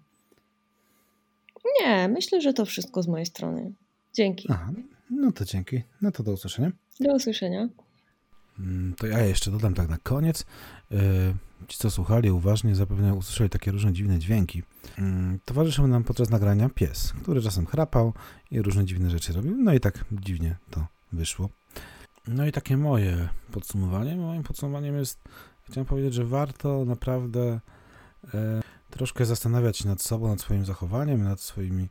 Nie, myślę, że to wszystko z mojej strony. Dzięki. Aha, no to dzięki. No to do usłyszenia. Do usłyszenia. Mm, to ja jeszcze dodam tak na koniec. E, ci, co słuchali uważnie, zapewne usłyszeli takie różne dziwne dźwięki. Mm, towarzyszył nam podczas nagrania pies, który czasem chrapał i różne dziwne rzeczy robił. No i tak dziwnie to wyszło. No i takie moje podsumowanie. Moim podsumowaniem jest, chciałem powiedzieć, że warto naprawdę e, troszkę zastanawiać się nad sobą, nad swoim zachowaniem, nad swoimi,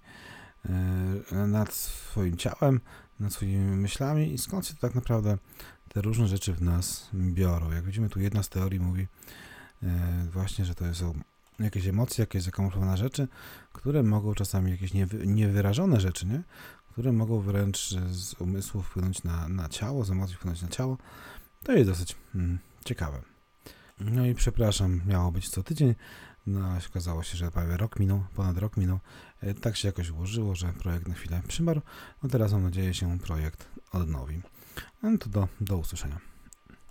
e, nad swoim ciałem, nad swoimi myślami i skąd się to tak naprawdę te różne rzeczy w nas biorą. Jak widzimy, tu jedna z teorii mówi e, właśnie, że to są jakieś emocje, jakieś zakamuflowane rzeczy, które mogą czasami jakieś niewy, niewyrażone rzeczy, nie? które mogą wręcz z umysłu wpłynąć na, na ciało, z emocji wpłynąć na ciało. To jest dosyć hmm, ciekawe. No i przepraszam, miało być co tydzień. No, okazało się, że prawie rok minął, ponad rok minął. E, tak się jakoś ułożyło, że projekt na chwilę przymarł. No teraz mam nadzieję się projekt odnowi. No to do, do usłyszenia.